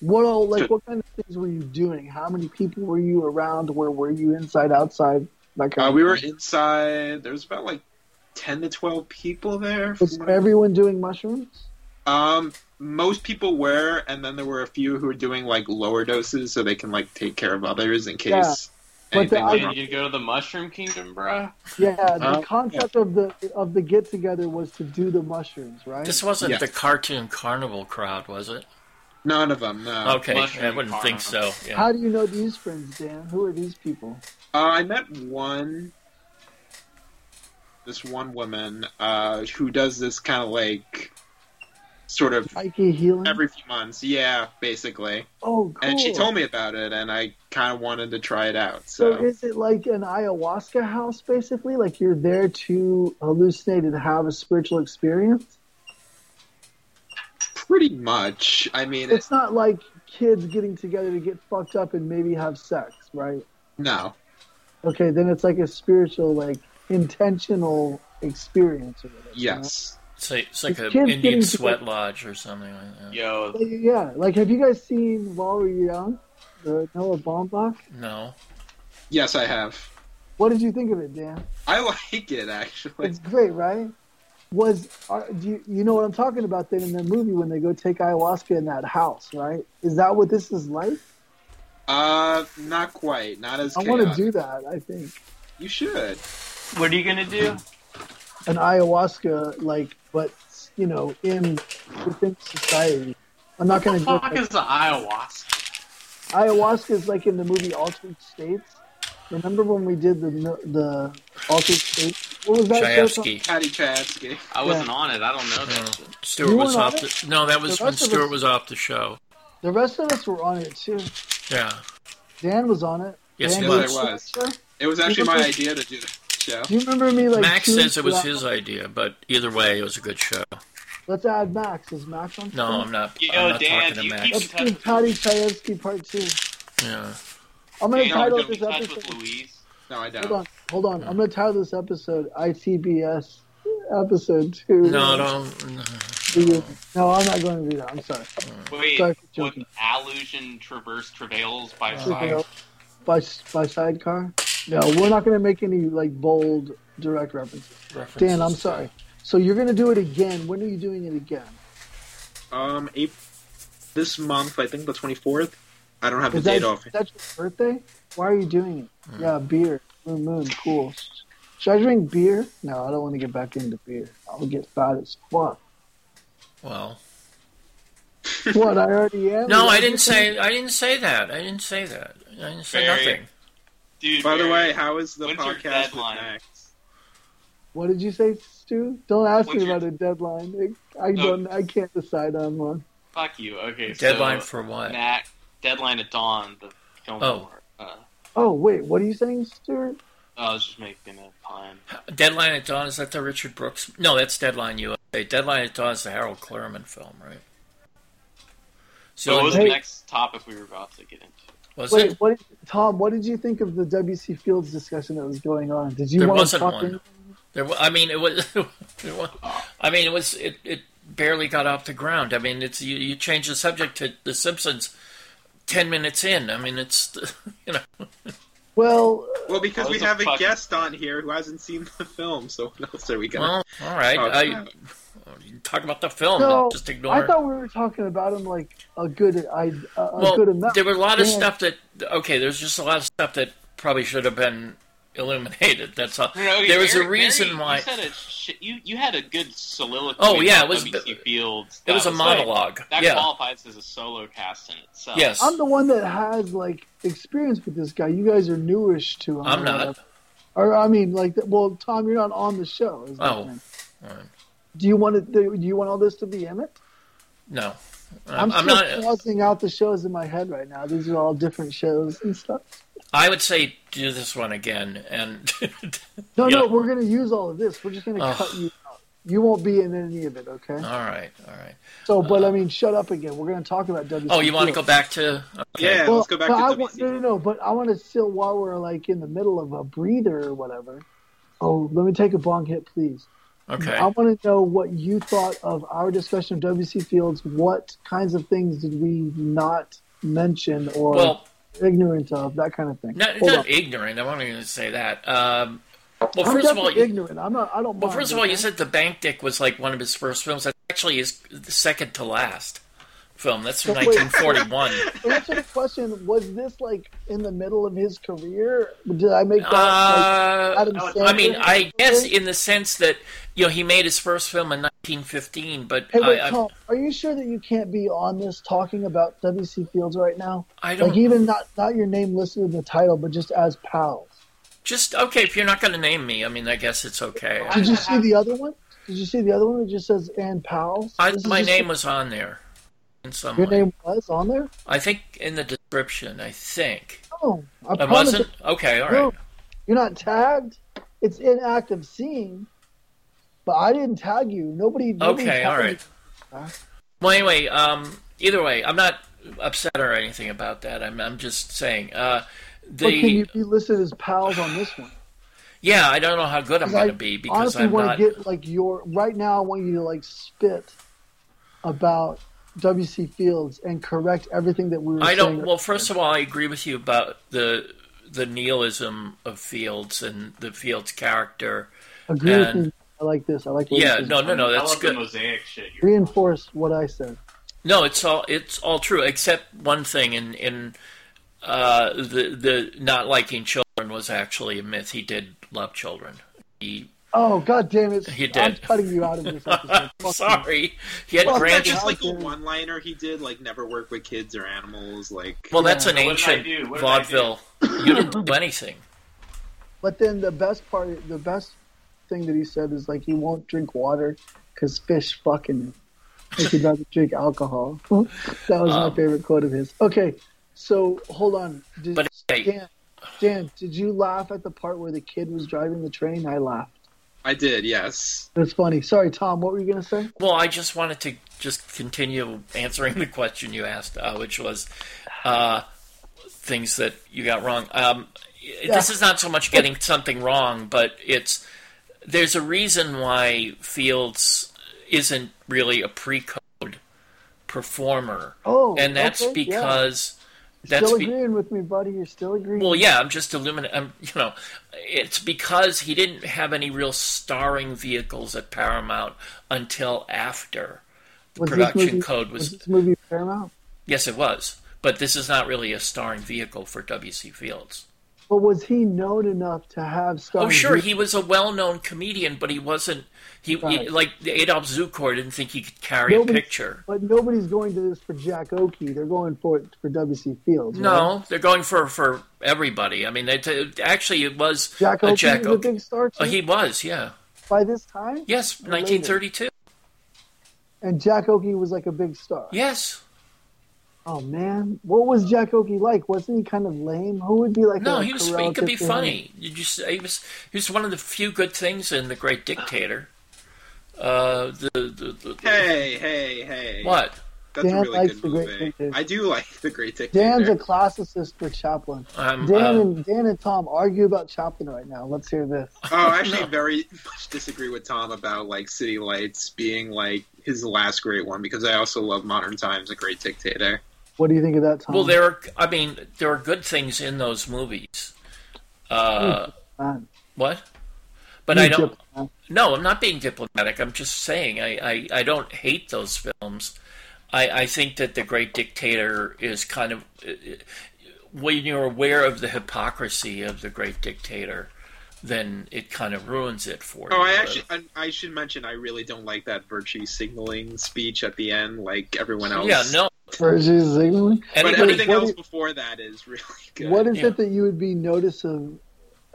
What all like what kind of things were you doing? How many people were you around? Where were you inside, outside? That uh, we were inside. There was about like ten to twelve people there. Was from what everyone doing mushrooms? Um, most people were, and then there were a few who were doing like lower doses, so they can like take care of others in Yeah. case But the. I- Did you go to the Mushroom Kingdom, bruh? Yeah, the Uh, concept of the of the get together was to do the mushrooms, right? This wasn't Yeah. the cartoon carnival crowd, was it? None of them. No. Okay, Mushroom I wouldn't think so. Yeah. How do you know these friends, Dan? Who are these people? Uh, I met one, this one woman, uh, who does this kind of like, sort of every few months. Yeah, basically. oh, cool. And she told me about it, and I kind of wanted to try it out. So So, is it like an ayahuasca house, basically? Like you're there to hallucinate and have a spiritual experience? pretty much. I mean, It's not like kids getting together to get fucked up and maybe have sex, right? no. Okay, then it's like a spiritual, like intentional experience or whatever. you know? Yes. It's like, it's like an Indian sweat together. lodge or something like that. Yo, Yeah, like have you guys seen While We Were Young, the Noah Baumbach? No. Yes, I have. What did you think of it, Dan? I like it actually. It's great, right? Was are, do you, you know what I'm talking about? Then in the movie when they go take ayahuasca in that house, right? Is that what this is like? Uh, not quite. Not as. I want to do that. I think You should. What are you gonna do? an ayahuasca, like, but you know, in within society. I'm not going to go. Fuck is the ayahuasca? ayahuasca is like in the movie Altered States. Remember when we did the the Altered States? What was that? show called? Chayefsky. Paddy Chayefsky. I wasn't on it. I don't know that. Oh. No. Stuart was off the. No, that was when rest Stuart us- was off the show. The rest of us were on it too. Yeah. Dan was on it. Yes, Dan he was. I was. It was actually my idea to do the show. Do you remember me like? Max says it was throughout- his idea, but either way, it was a good show. Let's add Max. Is Max on? No, still? I'm not. Yo, I'm not Dan, talking to you Max. keep- Let's do Paddy Chayefsky part two. Yeah. I'm gonna You know, title don't this be touched episode. with Louise. No, I don't. Hold on, hold on. I'm gonna title this episode ITBS episode two. No, don't. No, I'm not going to do that. I'm sorry. Wait, Sorry for what joking. allusion traverse travails by Okay, side? By by sidecar. No, we're not going to make any like bold direct references. References Dan, I'm sorry. So you're going to do it again. When are you doing it again? Um, April, this month, I think the 24th. I don't have the Is date off. is that your birthday? Why are you doing it? Hmm. Yeah, beer. Blue Moon. Cool. Should I drink beer? No, I don't want to get back into beer. I'll get fat as fuck. Well, What? I already am. no, I didn't say. I didn't say that. I didn't say that. I didn't say Barry. nothing. Dude, By the way, how is the podcast with deadline? Max? What did you say, Stu? Don't ask What's me your- about a deadline. I don't. I can't decide on one. fuck you. Okay, Deadline so, for what? Mac, Deadline at Dawn, the film. Oh. Uh, Oh wait, what are you saying, Stuart? I was just making a pun. Deadline at Dawn is that the Richard Brooks? No, that's Deadline USA. Deadline at Dawn is the Harold Clurman film, right? So what was Hey. the next topic we were about to get into? Was Wait, it? what, Tom? What did you think of the WC Fields discussion that was going on? Did you There want to wasn't talk? one. There, wa- I mean, it was. it was I mean, it was. It, it barely got off the ground. I mean, it's you, you change the subject to The Simpsons ten minutes in. I mean, it's you know. Well, Well, because we was the have a fuck- guest on here who hasn't seen the film, so what else are we gonna? Well, all right. talk I, about? You talk about the film. no. just ignore. I thought we were talking about him like a good, I, a, a well, good amount. there were a lot of Dan, stuff that. Okay, there's just a lot of stuff that probably should have been illuminated. That's all. No, no, there was Barry- a reason Barry, why. You, said a sh- you you had a good soliloquy. Oh, yeah, it was- WC Fields. It was that a like- monologue. that yeah. qualifies as a solo cast in itself. Yes. I'm the one that has like experience with this guy. You guys are newish to him. I'm not. Or I mean, like, well, Tom, you're not on the show. is the Oh. Thing. All right. Do you want to, Do you want all this to be Emmett? No, uh, I'm, I'm, still not. Uh, pausing out the shows in my head right now. These are all different shows and stuff. I would say do this one again, and No, Yeah. no, we're going to use all of this. We're just going to Ugh. cut you out. You won't be in any of it, okay? all right, all right. So, but uh, I mean, shut up again. We're going to talk about WC. Oh, you want to go back to? Okay. Yeah, Well, let's go back to I WC. want, no, no, no. But I want to still, while we're like in the middle of a breather or whatever. Oh, let me take a bong hit, please. Okay. I want to know what you thought of our discussion of WC Fields. What kinds of things did we not mention or Well, ignorant of? That kind of thing. not, not ignorant. I going to say that. Um, well, first of all, you, ignorant. I'm not. I don't. well, first of all, you said the Bank Dick was like one of his first films. That's actually his second to last film. That's from wait. 1941. Answer the question: Was this like in the middle of his career? Did I make that? like, Uh, Adam I mean, I guess in the sense that you know he made his first film in 1915, but Hey, wait, I, Tom, are you sure that you can't be on this talking about WC Fields right now? I don't Like even not not your name listed in the title, but just as pals. just okay. If you're not going to name me, I mean, I guess it's okay. Did you see the other one? Did you see the other one that just says and pals? I, my name was on there in some Your way. name was on there. I think in the description. I think Oh, I it wasn't. Okay, all No, right. you're not tagged. It's inactive scene, but I didn't tag you. Nobody. nobody Okay, all right. you. Well, anyway, um, either way, I'm not upset or anything about that. I'm, I'm just saying. Uh, But can you be listed as pals on this one? yeah, I don't know how good I'm going to be because honestly I'm want not. to get like your right now. I want you to like spit about WC Fields and correct everything that we were I saying. don't. Well, first of all, I agree with you about the the nihilism of Fields and the Fields character. agree with and- me. I like this. I like. what Yeah, said. no, no, no, that's love good. the mosaic shit. You're Reinforce what I said. No, it's all it's all true except one thing. In in uh, the the not liking children was actually a myth. He did love children. He Oh God damn it! He I'm cutting you out of this episode. Fuck you. sorry. He had Well, Wasn't grand. just like a one-liner he did, like never work with kids or animals? Like, Well, that's an What did I ancient do? What did I do? vaudeville. You didn't do anything. But then the best part, the best thing that he said is like he won't drink water because fish fucking him. Like he'd rather drink alcohol. that was my Um, favorite quote of his. Okay, so hold on. Did, But hey, Dan, Dan, did you laugh at the part where the kid was driving the train? I laughed. I did, yes. That's funny. Sorry, Tom. What were you gonna say? well, I just wanted to just continue answering the question you asked, uh, which was uh, things that you got wrong. Um, This is not so much getting something wrong, but it's there's a reason why Fields isn't really a pre-code performer, Oh, and that's okay, yeah. because that's still be- agreeing with me, buddy. You're still agreeing. Well, yeah, I'm just illuminating. I'm, you know, it's because he didn't have any real starring vehicles at Paramount until after the Was production movie- code was was. this movie Paramount? Yes, it was, but this is not really a starring vehicle for W.C. Fields. But was he known enough to have starring? Oh, sure, he was a well-known comedian, but he wasn't. He, he Right. like Adolf Zukor didn't think he could carry Nobody- a picture. But nobody's going to this for Jack Oakie. They're going for it for W.C. Fields. right? No, they're going for for everybody. I mean, they t- actually it was Jack Oakie Jack was a Oakie. big star uh, too. Oh, he was, yeah. by this time, Yes, later? 1932. and Jack Oakie was like a big star. Yes. Oh man, what was Jack Oakie like? Wasn't he kind of lame? Who would be like? No, a he was. He could be Tiffany? funny. You just he was. He was one of the few good things in the Great Dictator. Uh, the the, the, the Hey, hey, hey. what? That's Dan a really likes good The Great movie. Dictator. I do like The Great Dictator. Dan's a classicist for Chaplin. Um, Dan uh, and Dan and Tom argue about Chaplin right now. Let's hear this. Oh, I actually No. very much disagree with Tom about like City Lights being like his last great one because I also love Modern Times, A Great Dictator. What do you think of that, Tom? well, there are. I mean, there are good things in those movies. Uh, Man, what? But you I don't. diplomat. No, I'm not being diplomatic. I'm just saying I, I, I don't hate those films. I, I think that The Great Dictator is kind of uh, when you're aware of the hypocrisy of The Great Dictator, then it kind of ruins it for you. Oh, I actually, I, I should mention, I really don't like that virtue signaling speech at the end, like everyone else. yeah, no. Virtue signaling. But Anybody, everything else is- before that is really good. What is Yeah. it that you would be notice of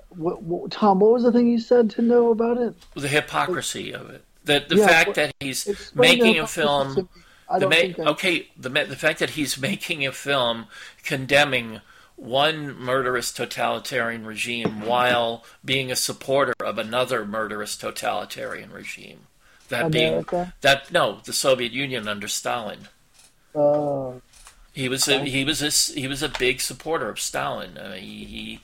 what, what, Tom, what was the thing you said to know about it? The hypocrisy of it. The the Yeah, fact what- that he's making a film. I the don't ma- think okay, the the fact that he's making a film condemning one murderous totalitarian regime while being a supporter of another murderous totalitarian regime. That being that no, the Soviet Union under Stalin. Uh, He was a, he was a, s- he was a big supporter of Stalin. I mean, he, he,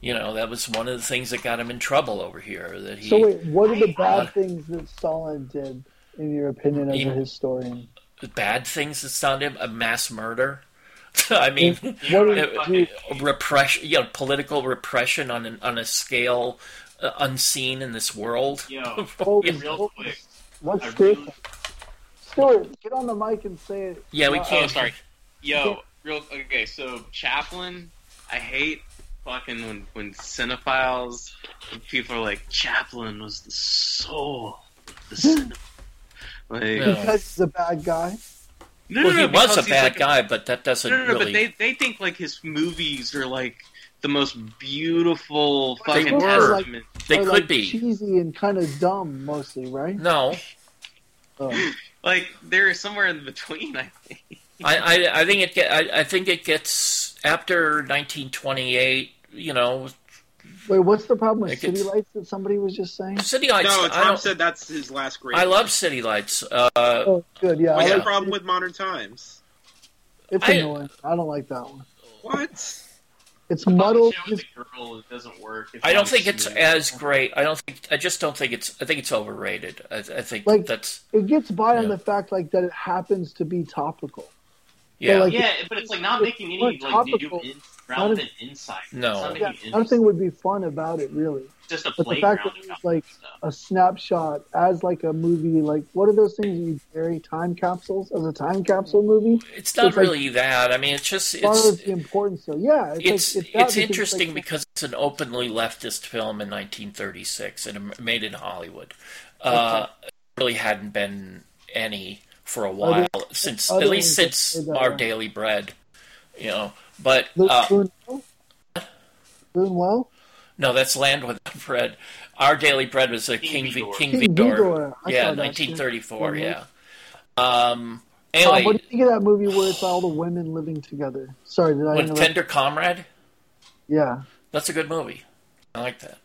you know, that was one of the things that got him in trouble over here. That he so wait, what are the bad I- things that Stalin did, in your opinion, as He- a historian? The bad things that Stalin did: a mass murder. I mean, What know, is, uh, you- repression, you know, political repression on an, on a scale uh, unseen in this world. Yo, Yeah. real quick. what's I this? really- Stuart, get on the mic and say it. Yeah, we Uh, Oh, can't. sorry. Yo, real okay. So Chaplin, I hate fucking when when cinephiles, people are like Chaplin was the soul, the cinema. Like, Because he's a bad guy. no, Well, no, he was a bad like guy, but that doesn't No, no, no, really. but they they think like his movies are like the most beautiful They fucking were. testament. They could like, be. cheesy and kind of dumb, mostly, right? No, Oh. Like they're somewhere in between. I think. I, I, I think it. Get, I, I think it gets after 1928. You know, Wait, what's the problem with City gets- Lights that somebody was just saying? City Lights. No, Tom said that's his last great. I love City Lights. Uh, Oh, good, yeah. What's I yeah. the problem with Modern Times? It's I- annoying. I don't like that one. What? It's muddled. show with the girl it doesn't work. It's I don't think it's smooth. as great. I don't think. I just don't think it's. I think it's overrated. I, I think Like- that's. It gets by on the fact like that it happens to be topical. Yeah. like- Yeah, but it's like not making any More like new topical. in, relevant insight. No. it's Yeah, nothing would be fun about it, really. just a But the fact that it's like stuff. a snapshot as like a movie, like what are those things you bury time capsules as a time capsule movie? it's not it's like- really that. I mean, it's just. Part It's. of the importance, so yeah, it's It's like, it's, that because interesting like, because it's an openly leftist film in 1936 and made in Hollywood. Uh, really hadn't been any for a while since other at least since that, Our yeah. Daily Bread, you know. But Luke uh, Buñuel? Buñuel? no, that's Land Without Bread. Our Daily Bread was a King King V- Vidor. King King Vidor. Vidor. Yeah, 1934. Yeah. Um. Tom, what do you think of that movie where it's all the women living together? Sorry, did I with interrupt? Tender Comrade, Yeah. that's a good movie. I like that.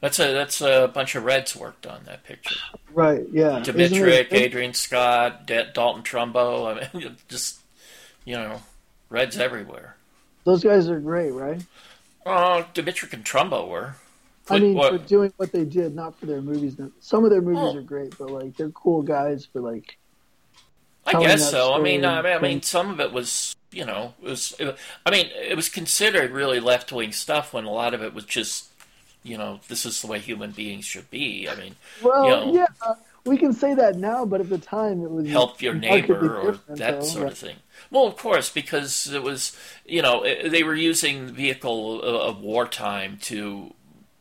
That's a that's a bunch of Reds worked on that picture. Right, yeah. Dmytryk, Adrian Scott, Dalton Trumbo. I mean, just you know, Reds everywhere. Those guys are great, right? Oh, Dmytryk and Trumbo were. I mean, what- for doing what they did, not for their movies. Some of their movies Oh. are great, but like they're cool guys for like. I guess so. I mean, I mean, I mean, some of it was, you know, it was. It, I mean, it was considered really left wing stuff when a lot of it was just, you know, this is the way human beings should be. I mean, Well, You know. yeah, we can say that now, but at the time it was help your neighbor or that though. sort Yeah. of thing. Well, of course, because it was, you know, they were using the vehicle of, wartime to,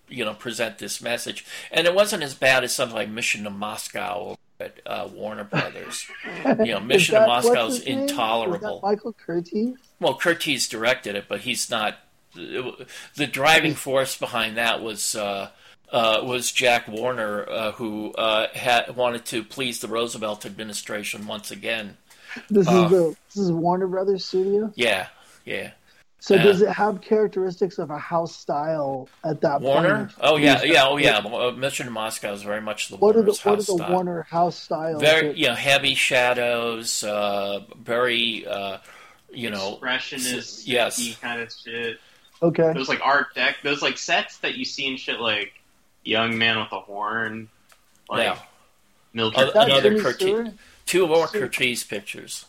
you know, present this message, and it wasn't as bad as something like Mission to Moscow at uh, Warner Brothers. You know, Is Mission to Moscow is intolerable. Is Michael Curtiz? Well, Curtiz directed it, but he's not. The driving force behind that was uh, uh, was Jack Warner, uh, who uh, had wanted to please the Roosevelt administration once again. This Uh, is the this is Warner Brothers studio. Yeah, yeah. So uh, does it have characteristics of a house style at that Warner. point? Oh yeah, yeah, oh yeah. Uh, Mission to Moscow is very much the What are the Warner's what are house the style. Warner house styles? Very, that- you know, heavy shadows, uh, very, uh, you know, expressionist, yes. yes, kind of shit. Okay. Those like art deck, those like sets that you see in shit like Young Man with a Horn, like Yeah. Mildred. Uh, another Jimmy two more Stewart. Curtiz pictures.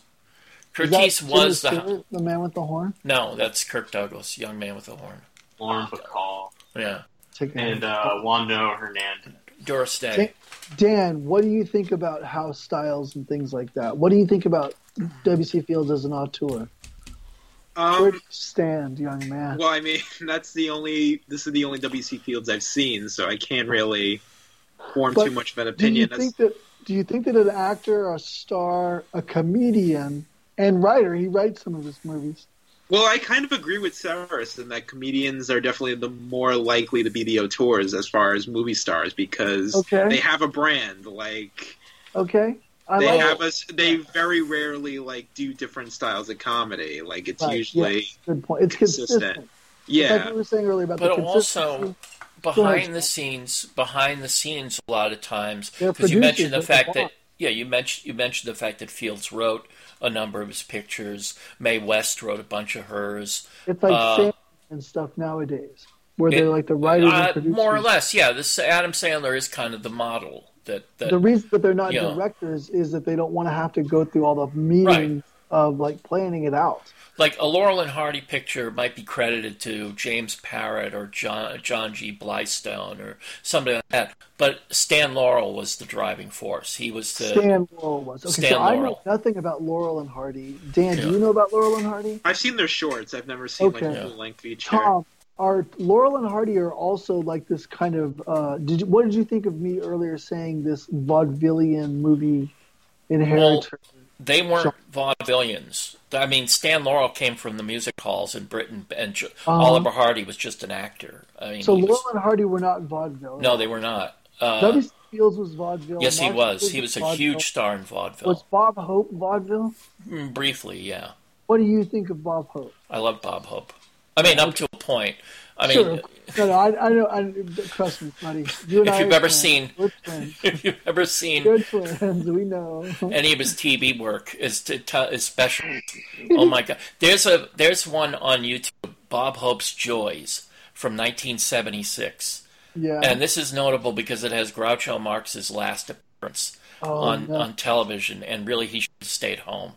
Is that Jimmy was the Stewart, the man with the horn. no, that's Kirk Douglas, young man with a horn. Lauren Bacall, Yeah, Take a- and uh, Juano Hernandez. Doris Day. Thank- Dan, what do you think about house styles and things like that? What do you think about W.C. Fields as an auteur? Um, stand, young man? well, I mean, that's the only. This is the only WC Fields I've seen, so I can't really form But too much of an do you opinion. think that? Do you think that an actor, a star, a comedian, and writer, he writes some of his movies, Well, I kind of agree with Sarris in that comedians are definitely the more likely to be the auteurs as far as movie stars because Okay. they have a brand. Like Okay, I they like have us. they very rarely like do different styles of comedy. Like it's Right, usually good point. It's consistent. consistent. yeah. Like we were saying earlier about But the also behind the scenes, behind the scenes, a lot of times because you mentioned the fact that's that yeah, you mentioned you mentioned the fact that Fields wrote a number of his pictures. Mae West wrote a bunch of hers. It's like uh, and stuff nowadays, where It- they're like the writers Uh, and producers. more or less, yeah. This Adam Sandler is kind of the model that that the reason that they're not Yeah. directors is that they don't want to have to go through all the meetings of like planning it out. like a Laurel and Hardy picture might be credited to James Parrott or John John G. Blystone or somebody like that. But Stan Laurel was the driving force. He was the Stan Laurel was okay. Stan so I know nothing about Laurel and Hardy. Dan, Yeah. do you know about Laurel and Hardy? I've seen their shorts. I've never seen like Okay. a full length feature. Tom, are Laurel and Hardy are also like this kind of. Uh, did you, what did you think of me earlier saying this vaudevillian movie inheritor? They weren't vaudevillians. I mean, Stan Laurel came from the music halls in Britain, and Uh-huh. Oliver Hardy was just an actor. I mean, so Laurel was, and Hardy were not vaudeville. no, they were not. Uh, W.C. Fields was vaudeville. yes, he was. Fields He was a vaudeville. huge star in vaudeville. Was Bob Hope vaudeville? Mm, Briefly, yeah. What do you think of Bob Hope? I love Bob Hope. I mean, up to a point. I mean, sure. No, no, I, I know. I, trust me, buddy. You If you've are ever twins. seen- We're twins. if you've ever seen. We know. any of his TV work is to t- is special. Oh my god! There's a there's one on YouTube, Bob Hope's Joys from 1976, Yeah. and this is notable because it has Groucho Marx's last appearance oh, on no. on television, and really he should have stayed home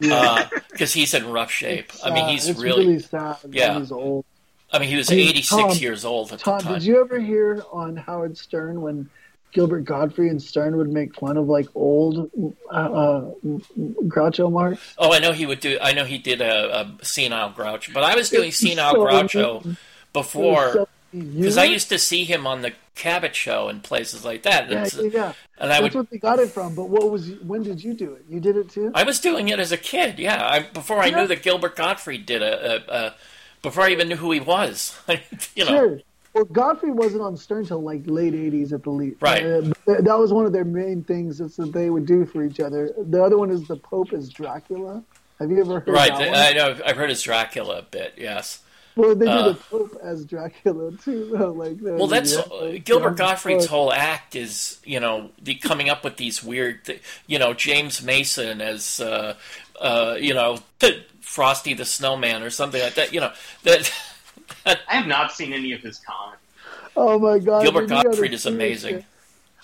Yeah. because he's in rough shape. It's I mean, he's it's really. sad. Yeah. He's old. I mean, he was I mean, 86 Tom- years old at Tom, the time. did you ever hear on Howard Stern when Gilbert Gottfried and Stern would make fun of like old uh, uh, Groucho Marx? Oh, I know he would do. I know he did a, a senile Groucho, but I was doing senile so Groucho before because I used to see him on the Cavett Show and places like that. Yeah, yeah, yeah. And I That's would. what they got it from. But what was? When did you do it? You did it too. I was doing it as a kid. Yeah, I, before I Yeah. knew that Gilbert Gottfried did a, a, a before I even knew who he was. you know. Sure. Well, Gottfried wasn't on Stern till like late '80s at the least. Right. Uh, that was one of their main things is that they would do for each other. The other one is the Pope as Dracula. Have you ever heard Right, that one? I know. I've heard his Dracula a bit. Yes. Well, they Uh, do the Pope as Dracula too. though, Like, that Well, that's uh, Gilbert yeah, Gottfried's but- whole act is, you know, the coming up with these weird, th- you know, James Mason as, uh, uh, you know, Frosty the Snowman or something like that. You know, that I have not seen any of his comedy. Oh my god, Gilbert dude, Gottfried is see it, amazing. shit.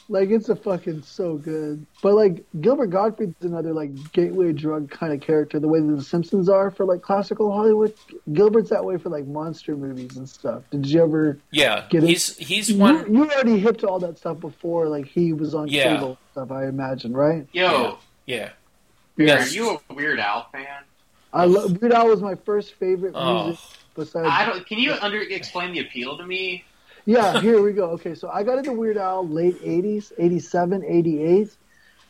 Like it's a fucking so good. But like Gilbert Gottfried's another like gateway drug kind of character. The way that the Simpsons are for like classical Hollywood, Gilbert's that way for like monster movies and stuff. Did you ever? Yeah, Get it? he's he's You, one. you already hip to all that stuff before, like he was on Yeah. cable stuff. I imagine, right? Yo, Yeah, are Yes. you a Weird Al fan? I love Weird Al was my first favorite Oh. music. Besides, I don't. Can you under explain the appeal to me? Yeah, here we go. Okay, so I got into Weird Al late 80s, 87, 88.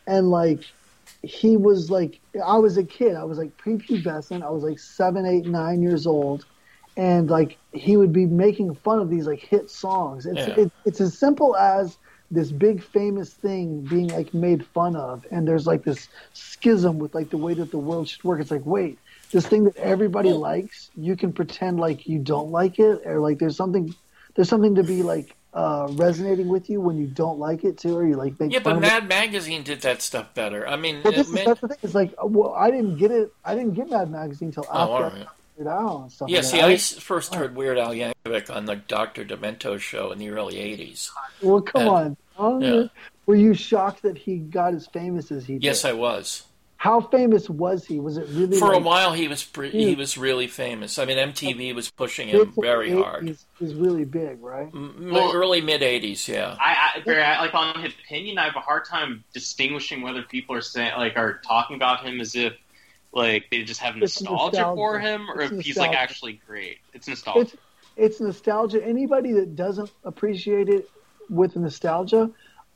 And like, he was like, I was a kid. I was like prepubescent. I was like seven, eight, nine years old. And like, he would be making fun of these like hit songs. It's, Yeah. it, it's as simple as this big famous thing being like made fun of. And there's like this schism with like the way that the world should work. It's like, wait, this thing that everybody likes, you can pretend like you don't like it, or like there's something there's something to be like uh, resonating with you when you don't like it too, or you like make yeah, fun but of it. Mad Magazine did that stuff better. I mean, it this is, meant- that's the thing. It's like, well, I didn't get it. I didn't get Mad Magazine until oh, after right. I figured out and stuff. Yeah, like see, I first heard Weird Al Yankovic on the Dr. Demento show in the early '80s. well, come uh, on. Yeah. Were you shocked that he got as famous as he did? Yes, I was. How famous was he? Was it really For a while, he was pre- he Yeah. was really famous. I mean, MTV was pushing mid him very hard. 80s Is really big, right? M- Well- early mid '80s, yeah. I, I, Barry, I like on his opinion. I have a hard time distinguishing whether people are saying like are talking about him as if like they just have It's nostalgia for him, or It's if he's like actually great. It's nostalgia. It's it's nostalgia. Anybody that doesn't appreciate it with nostalgia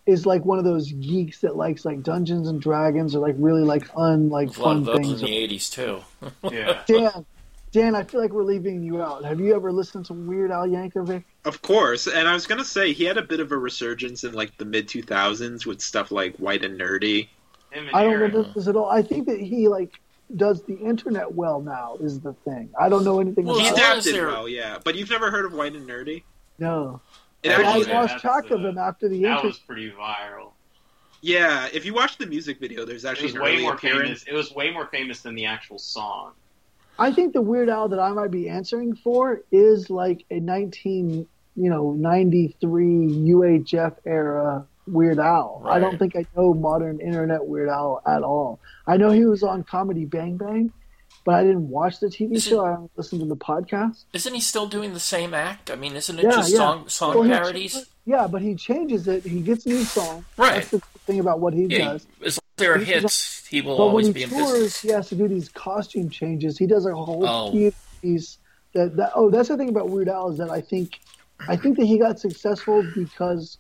is like one of those geeks that likes like Dungeons and Dragons or like really like fun like There's a lot fun of those things. in the '80s too. yeah. Dan, Dan, I feel like we're leaving you out. Have you ever listened to Weird Al Yankovic? Of course, and I was gonna say he had a bit of a resurgence in like the mid two thousands with stuff like White and Nerdy. And I don't Aaron. know this at all. I think that he like does the internet well now is the thing. I don't know anything Well, He as about long it. adapted they're- well, yeah. But you've never heard of White and Nerdy? No. It I actually, lost that's, track of him after the That internet. was pretty viral. yeah. If you watch the music video, there's It actually was way early more appearance. famous. It was way more famous than the actual song. I think the Weird Al that I might be answering for is like a 19, you know, 93 UHF era Weird Al. I don't think I know modern internet Weird Al at all. I know he was on Comedy Bang Bang, but I didn't watch the TV Is show. I don't to the podcast. Isn't he still doing the same act? I mean, isn't it Yeah, just yeah. song song Well, he- parodies? Yeah, but he changes it. He gets new songs. Right. That's the thing about what he Yeah, does. as long as there are He's- hits, he will But when always he be in tours, business. he has to do these costume changes. He does a whole Oh. piece that, that oh, that's the thing about Weird Al is that I think I think that he got successful because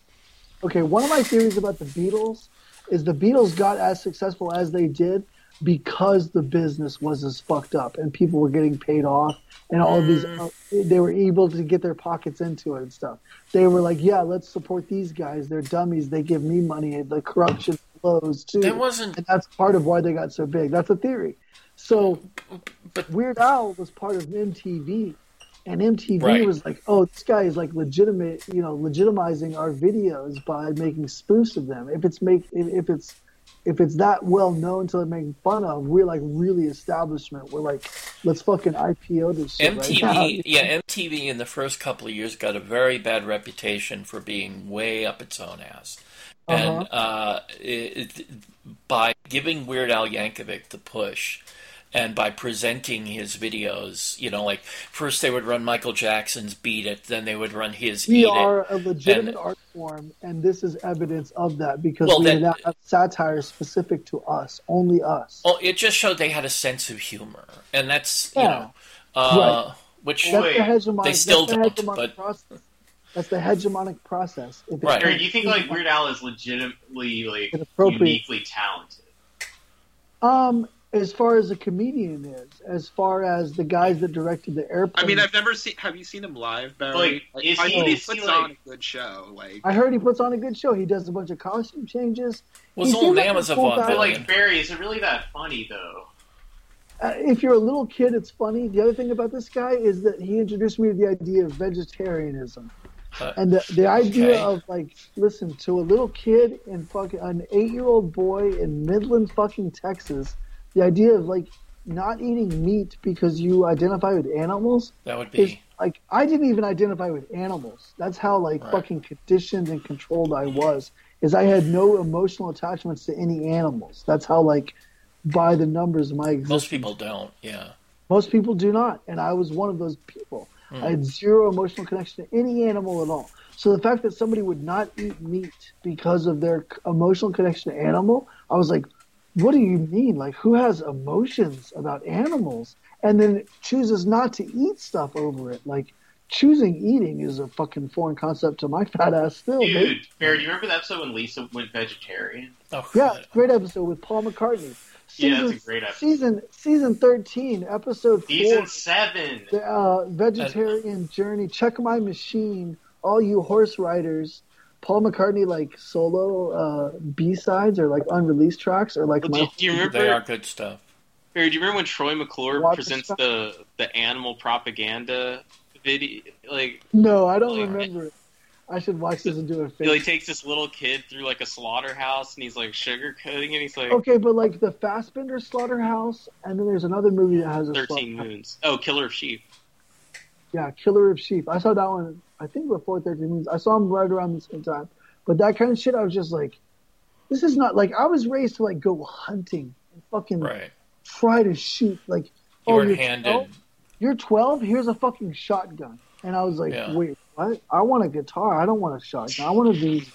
okay, one of my theories about the Beatles is the Beatles got as successful as they did because the business was as fucked up and people were getting paid off and all of these Mm. they were able to get their pockets into it and stuff. They were like, yeah, let's support these guys. They're dummies. They give me money. The corruption flows too There wasn't, and that's part of why they got so big. That's a theory. So but Weird Al was part of MTV, and MTV Right. was like, "Oh, this guy is like legitimate, you know, legitimizing our videos by making spoofs of them. If it's make if, if it's if it's that well known to make fun of, we're like really establishment. We're like, let's fucking IPO this shit MTV, right yeah, MTV in the first couple of years got a very bad reputation for being way up its own ass. And uh, it, it- by giving Weird Al Yankovic the push, and by presenting his videos, you know, like first they would run Michael Jackson's "Beat It," then they would run his We "Eat are It." a legitimate And- art form, and this is evidence of that because Well, we then- now have satire specific to us, only us. Oh, it just showed they had a sense of humor, and that's you know, uh, which Well, That's the hegemonic. they still that's the don't, hegemonic but- process. That's the hegemonic process. If Right. Do you think like Weird Al is legitimately like uniquely talented? Um, as far as a comedian is, as far as the guys that directed the airplane. I mean, I've never seen. Have you seen him live, Barry? Like, is I he- know he is he, puts like- on a good show. Like, I heard he puts on a good show. He does a bunch of costume changes. was He old seemed like a Amazon cool But like Barry, is it really that funny though? Uh, if you're a little kid, it's funny. The other thing about this guy is that he introduced me to the idea of vegetarianism. Uh, And the, the idea okay. of like, listen, to a little kid in fucking an eight year old boy in Midland, fucking Texas, the idea of like not eating meat because you identify with animals that would is be like I didn't even identify with animals. That's how like Right. fucking conditioned and controlled I was. Is I had no emotional attachments to any animals. That's how like by the numbers my existence. most people don't. Yeah. Most people do not, and I was one of those people. Hmm. I had zero emotional connection to any animal at all. So the fact that somebody would not eat meat because of their emotional connection to animal, I was like, "What do you mean? Like, who has emotions about animals and then chooses not to eat stuff over it? Like, choosing eating is a fucking foreign concept to my fat ass still, Dude, babe. Barry, do you remember that episode when Lisa went vegetarian? Oh, Yeah, great episode with Paul McCartney. Yeah, Season, that's a great episode. season season thirteen, episode four. Season seven. the uh, vegetarian journey. Check my machine. All you horse riders. Paul McCartney like solo uh, B sides or like unreleased tracks or like Well, my do, do you remember? They are good stuff. Barry, do you remember when Troy McClure Watch presents the the animal propaganda video? Like, no, I don't Like- remember it. I should watch this and do a he like, takes this little kid through like a slaughterhouse, and he's like sugarcoating it. He's like Okay, but like the Fassbinder Slaughterhouse, and then there's another movie that has a thirteen slaughterhouse. moons. Oh, Killer of Sheep. Yeah, Killer of Sheep. I saw that one. I think before Thirteen Moons. I saw him right around the same time. But that kind of shit, I was just like, this is not like I was raised to like go hunting and fucking Right. try to shoot like. you oh, you're handed. 12? You're 12. Here's a fucking shotgun. And I was like, Yeah. wait, what? I want a guitar. I don't want a shotgun. I want to be,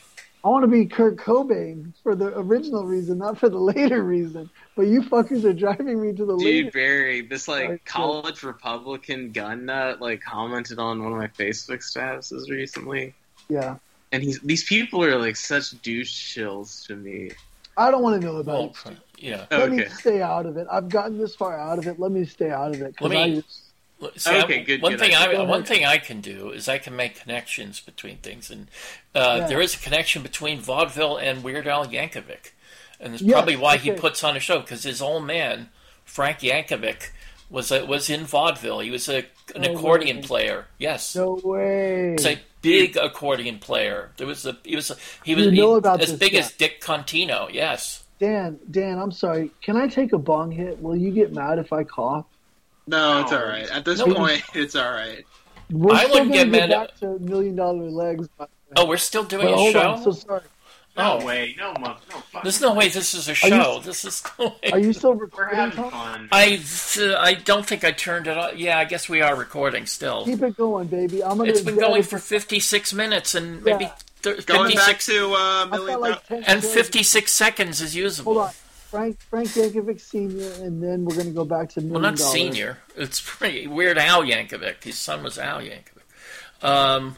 I want to be Kurt Cobain for the original reason, not for the later reason. But you fuckers are driving me to the Dude, later. Barry, this like Right, college Republican gun nut like commented on one of my Facebook statuses recently, Yeah, and he's these people are like such douche chills to me. I don't want to know about Well, it. yeah. Let me Okay. stay out of it. I've gotten this far out of it. Let me stay out of it. 'cause Let me- I just, See, Okay, I- good, One good. thing I- I, one thing I can do is I can make connections between things, and uh, Yeah. there is a connection between vaudeville and Weird Al Yankovic, and that's Yes, probably why he puts on a show because his old man Frank Yankovic was a, was in vaudeville. He was a, an No accordion way. player. Yes, No way. he was a big accordion player. There was a he was a, he was You know he- as this big guy. as Dick Contino. Yes. Dan, Dan, I'm sorry. Can I take a bong hit? Will you get mad if I cough? No, it's all right. At this No. point, it's all right. We're I still wouldn't gonna get get mad back to Million Dollar Legs. But Oh, we're still doing a hold show. on, so sorry. No Oh. way. No, mo- no fucking There's no way this is a you- show. This is no way. Are you still We're recording, having fun. I uh, I don't think I turned it on. Yeah, I guess we are recording still. Keep it going, baby. I'm gonna. It's been going for 56 minutes and maybe Yeah. th- Going back 56 to uh, million. like and 56 seconds is usable. Hold on, Frank Frank Yankovic Senior, and then we're gonna go back to Well, not dollars. senior. It's pretty weird. Al Yankovic. His son was Al Yankovic. Um,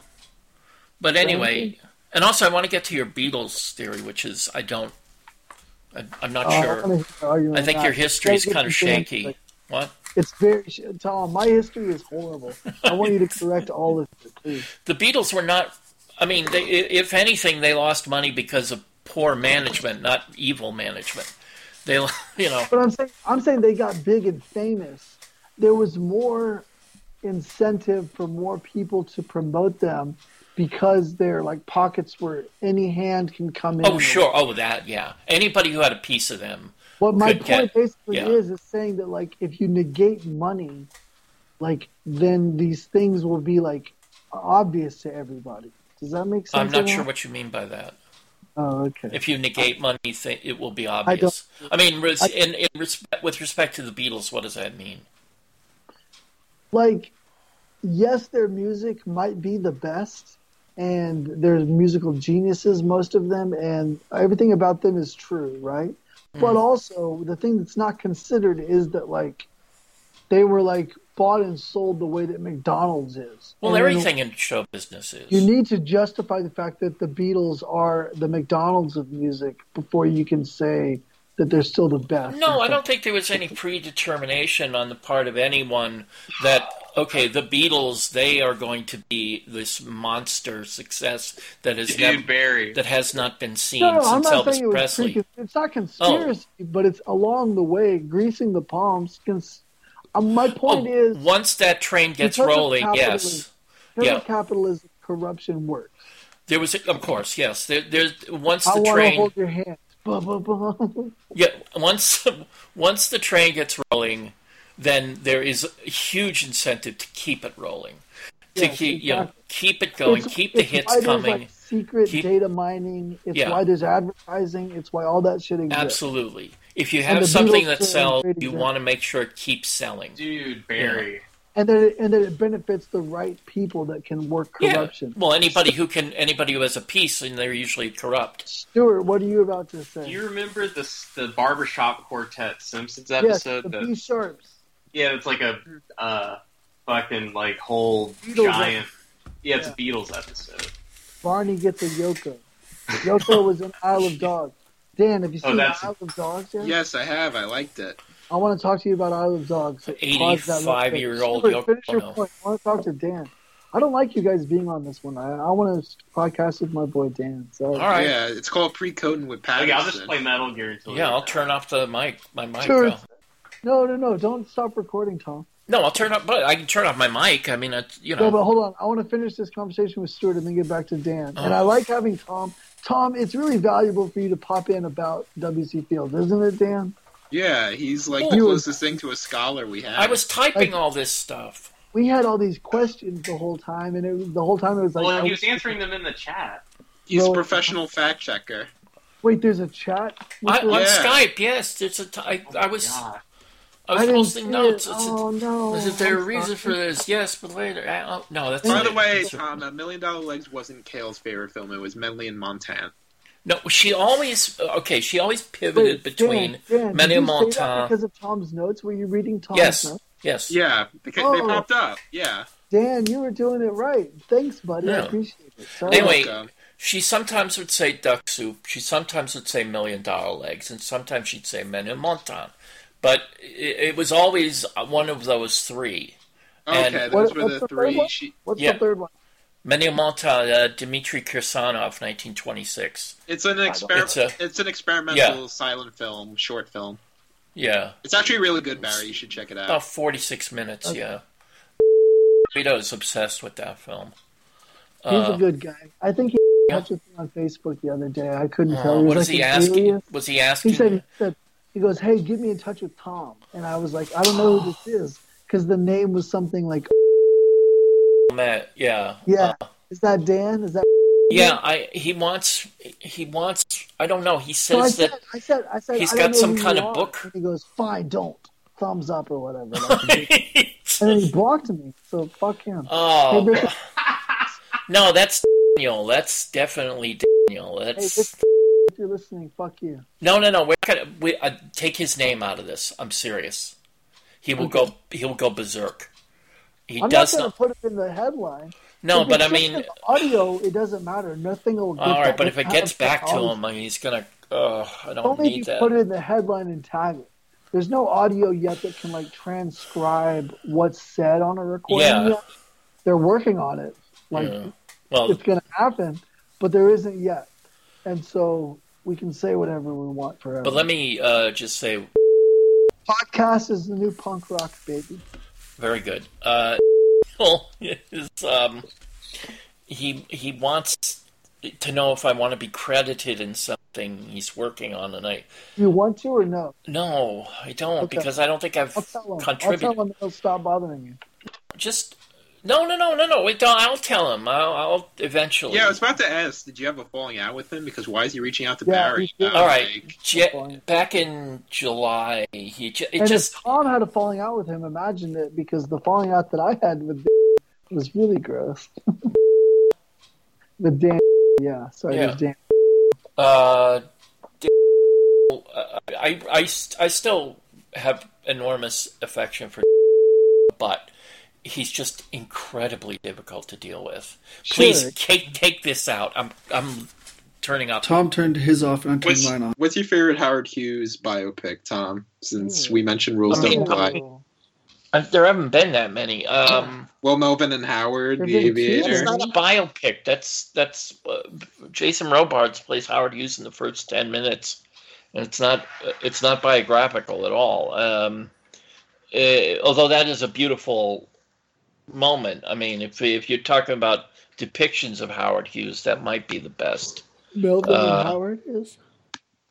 but anyway, and also I want to get to your Beatles theory, which is I don't. I, I'm not I'm sure. gonna hear the argument I think that. your history is kind of shaky. What? It's very Tom. My history is horrible. I want you to correct all of it, please. The Beatles were not. I mean, they, if anything, they lost money because of poor management, not evil management. They, you know, But I'm saying I'm saying they got big and famous. There was more incentive for more people to promote them because they're like pockets where any hand can come in. oh sure, oh that, yeah. Anybody who had a piece of them, What my point get- basically yeah. is is saying that like if you negate money, like then these things will be like obvious to everybody. Does that make sense? I'm not sure what you mean by that. Oh, okay. If you negate money, it will be obvious. I, mean, res- I- in, in respect, with respect to the Beatles, what does that mean? like yes their music might be the best and they're musical geniuses most of them and everything about them is true right but Mhm. also the thing that's not considered is that like they were like bought and sold the way that mcdonald's is Well, And everything in show business is. you need to justify the fact that the beatles are the mcdonald's of music before you can say that they're still the best No, I don't think there was any predetermination on the part of anyone that okay, the Beatles they are going to be this monster success that has never that has not been seen No, no, I'm since not Elvis saying it was Presley. pre- It's not conspiracy, oh. but it's along the way, greasing the palms. Cons- um, my point Oh, is, once that train gets rolling, yes, yeah. capitalism, corruption works. there was of course, yes. There, there's once I the want to train, hold your hand. Ba, ba, ba. yeah, once once the train gets rolling, then there is a huge incentive to keep it rolling, to Yes, keep you know keep it going, It's- keep the hits coming. Like secret Keep- data mining. It's Yeah. why there's advertising. It's why all that shit exists. Absolutely. If you have something that sells, you example. want to make sure it keeps selling. Dude, Barry. And that it, and that it benefits the right people that can work corruption. Yeah. Well, anybody who can, anybody who has a piece, and they're usually corrupt. Stuart, what are you about to say? Do you remember the the barbershop quartet Simpsons yes, episode? the B sharps. yeah, it's like a uh, fucking like whole Beatles giant. Yeah, it's a Beatles episode. Barney gets a Yoko. Yoko was in Isle of Dogs. Dan, have you Oh, seen that's- Isle of Dogs yet? Yes, I have. I liked it. I want to talk to you about Isle of Dogs. So pause that real 85-year-old Yoko Finish your point. I want to talk to Dan. I don't like you guys being on this one. I, I want to podcast with my boy Dan. So All right. Yeah, it's called pre-coding with Patterson. Okay, I'll just play Metal Gear until. Yeah, I'll turn off the mic. My mic. Sure. no, no, no! Don't stop recording, Tom. No, I'll turn up. But I can turn off my mic. I mean, it's, you No, know. but hold on. I want to finish this conversation with Stuart and then get back to Dan. Oh. And I oh. like having Tom. Tom, it's really valuable for you to pop in about W.C. Fields, isn't it, Dan? Yeah, he's like Oh. the closest thing to a scholar we have. I was typing all this stuff. We had all these questions the whole time, and it was, the whole time it was like, Well, he was answering them in the chat. He's a Well- professional fact checker. wait, there's a chat. I, on Yeah. Skype, yes. There's a. T- I, I oh was. God. I was didn't posting see notes. it. Oh no! Is there a I'm reason for this? Yes, but later. uh, oh, no, that's. By the Yeah. way, Tom, A Million Dollar Legs wasn't Kael's favorite film. It was Ménilmontant. No, she always. Okay, she always pivoted Wait, between. Dan, Dan, Many did you say Monta- that because of Tom's notes? Were you reading Tom's Yes. notes? Yes. Yeah, because they Oh. popped up. Yeah. Dan, you were doing it right. Thanks, buddy. I appreciate it. Sorry. Anyway, Welcome. she sometimes would say duck soup. She sometimes would say million dollar legs, and sometimes she'd say Ménilmontant. But it, it was always one of those three. Okay, And- those What- were the the three. third? She, What's Yeah. the third one? Ménilmontant, uh, Dmitry Kirsanov, 1926. it's an It's a- It's an experimental Yeah. silent film, short film. Yeah, It's actually really good, Barry. You should check it out. about 46 minutes. Okay. Yeah, Vito's obsessed with that film. He's Uh, a good guy. I think he Yeah. touched with me on Facebook the other day. I couldn't uh, tell. He what was he asking? alias. Was he He asking? said, he said, he goes, "Hey, get me in touch with Tom." And I was like, "I don't know who this is," because the name was something like, Matt, yeah, "Yeah, Uh, is that Dan? Is that?" yeah. I he wants he wants. I don't know. He So I says said, that I said, I said, he's I got some kind of book. And he goes, "Fine, don't." Thumbs up or whatever. Like and then he blocked me. So fuck him. Oh Rick- no, that's Daniel. That's definitely Daniel. That's Rick, if you're listening, fuck you. no, no, no. We're gonna we, uh, take his name out of this. I'm serious. He will go. He will go berserk. He I'm does not going to put it in the headline. No, If but I mean, audio, it doesn't matter. Nothing will. Get all right. But if it gets back to him, I mean, he's gonna. Uh, I don't Only if you that. put it in the headline and tag it. There's no audio yet that can like transcribe what's said on a recording. Yeah. Yet. They're working on it. Like Yeah. Well, it's going to happen, but there isn't yet. And so we can say whatever we want forever. but let me uh, just say, podcast is the new punk rock, baby. very good. Uh, is um, he he wants to know if I want to be credited in something he's working on, and I Do you want to or no? no, I don't Okay. because I don't think I've I'll him. I'll tell him he'll stop bothering you. Just no, no, no, no, no. Wait, don't, I'll tell him. I'll, I'll eventually. Yeah, I was about to ask. Did you have a falling out with him? Because why is he reaching out to Yeah, Barry? he did. now? All right. Like, Je- back in July, he ju- it and just if Tom had a falling out with him, imagine it because the falling out that I had with was really gross. with Dan, yeah, sorry, Yeah. with Dan. Uh, I, I, I still have enormous affection for, but he's just incredibly difficult to deal with. Please Sure. take take this out. I'm I'm turning off. Tom turned his off and I what's, what's your favorite Howard Hughes biopic, Tom? Since Ooh. we mentioned Rules I mean, Don't Apply. Uh, There haven't been that many. Um, Well, Melvin and Howard, The. Aviator. that's not a biopic. That's that's uh, Jason Robards plays Howard Hughes in the first ten minutes, and it's not it's not biographical at all. Um, eh, although that is a beautiful moment. I mean, if if you're talking about depictions of Howard Hughes, that might be the best. Melvin Uh, and Howard is.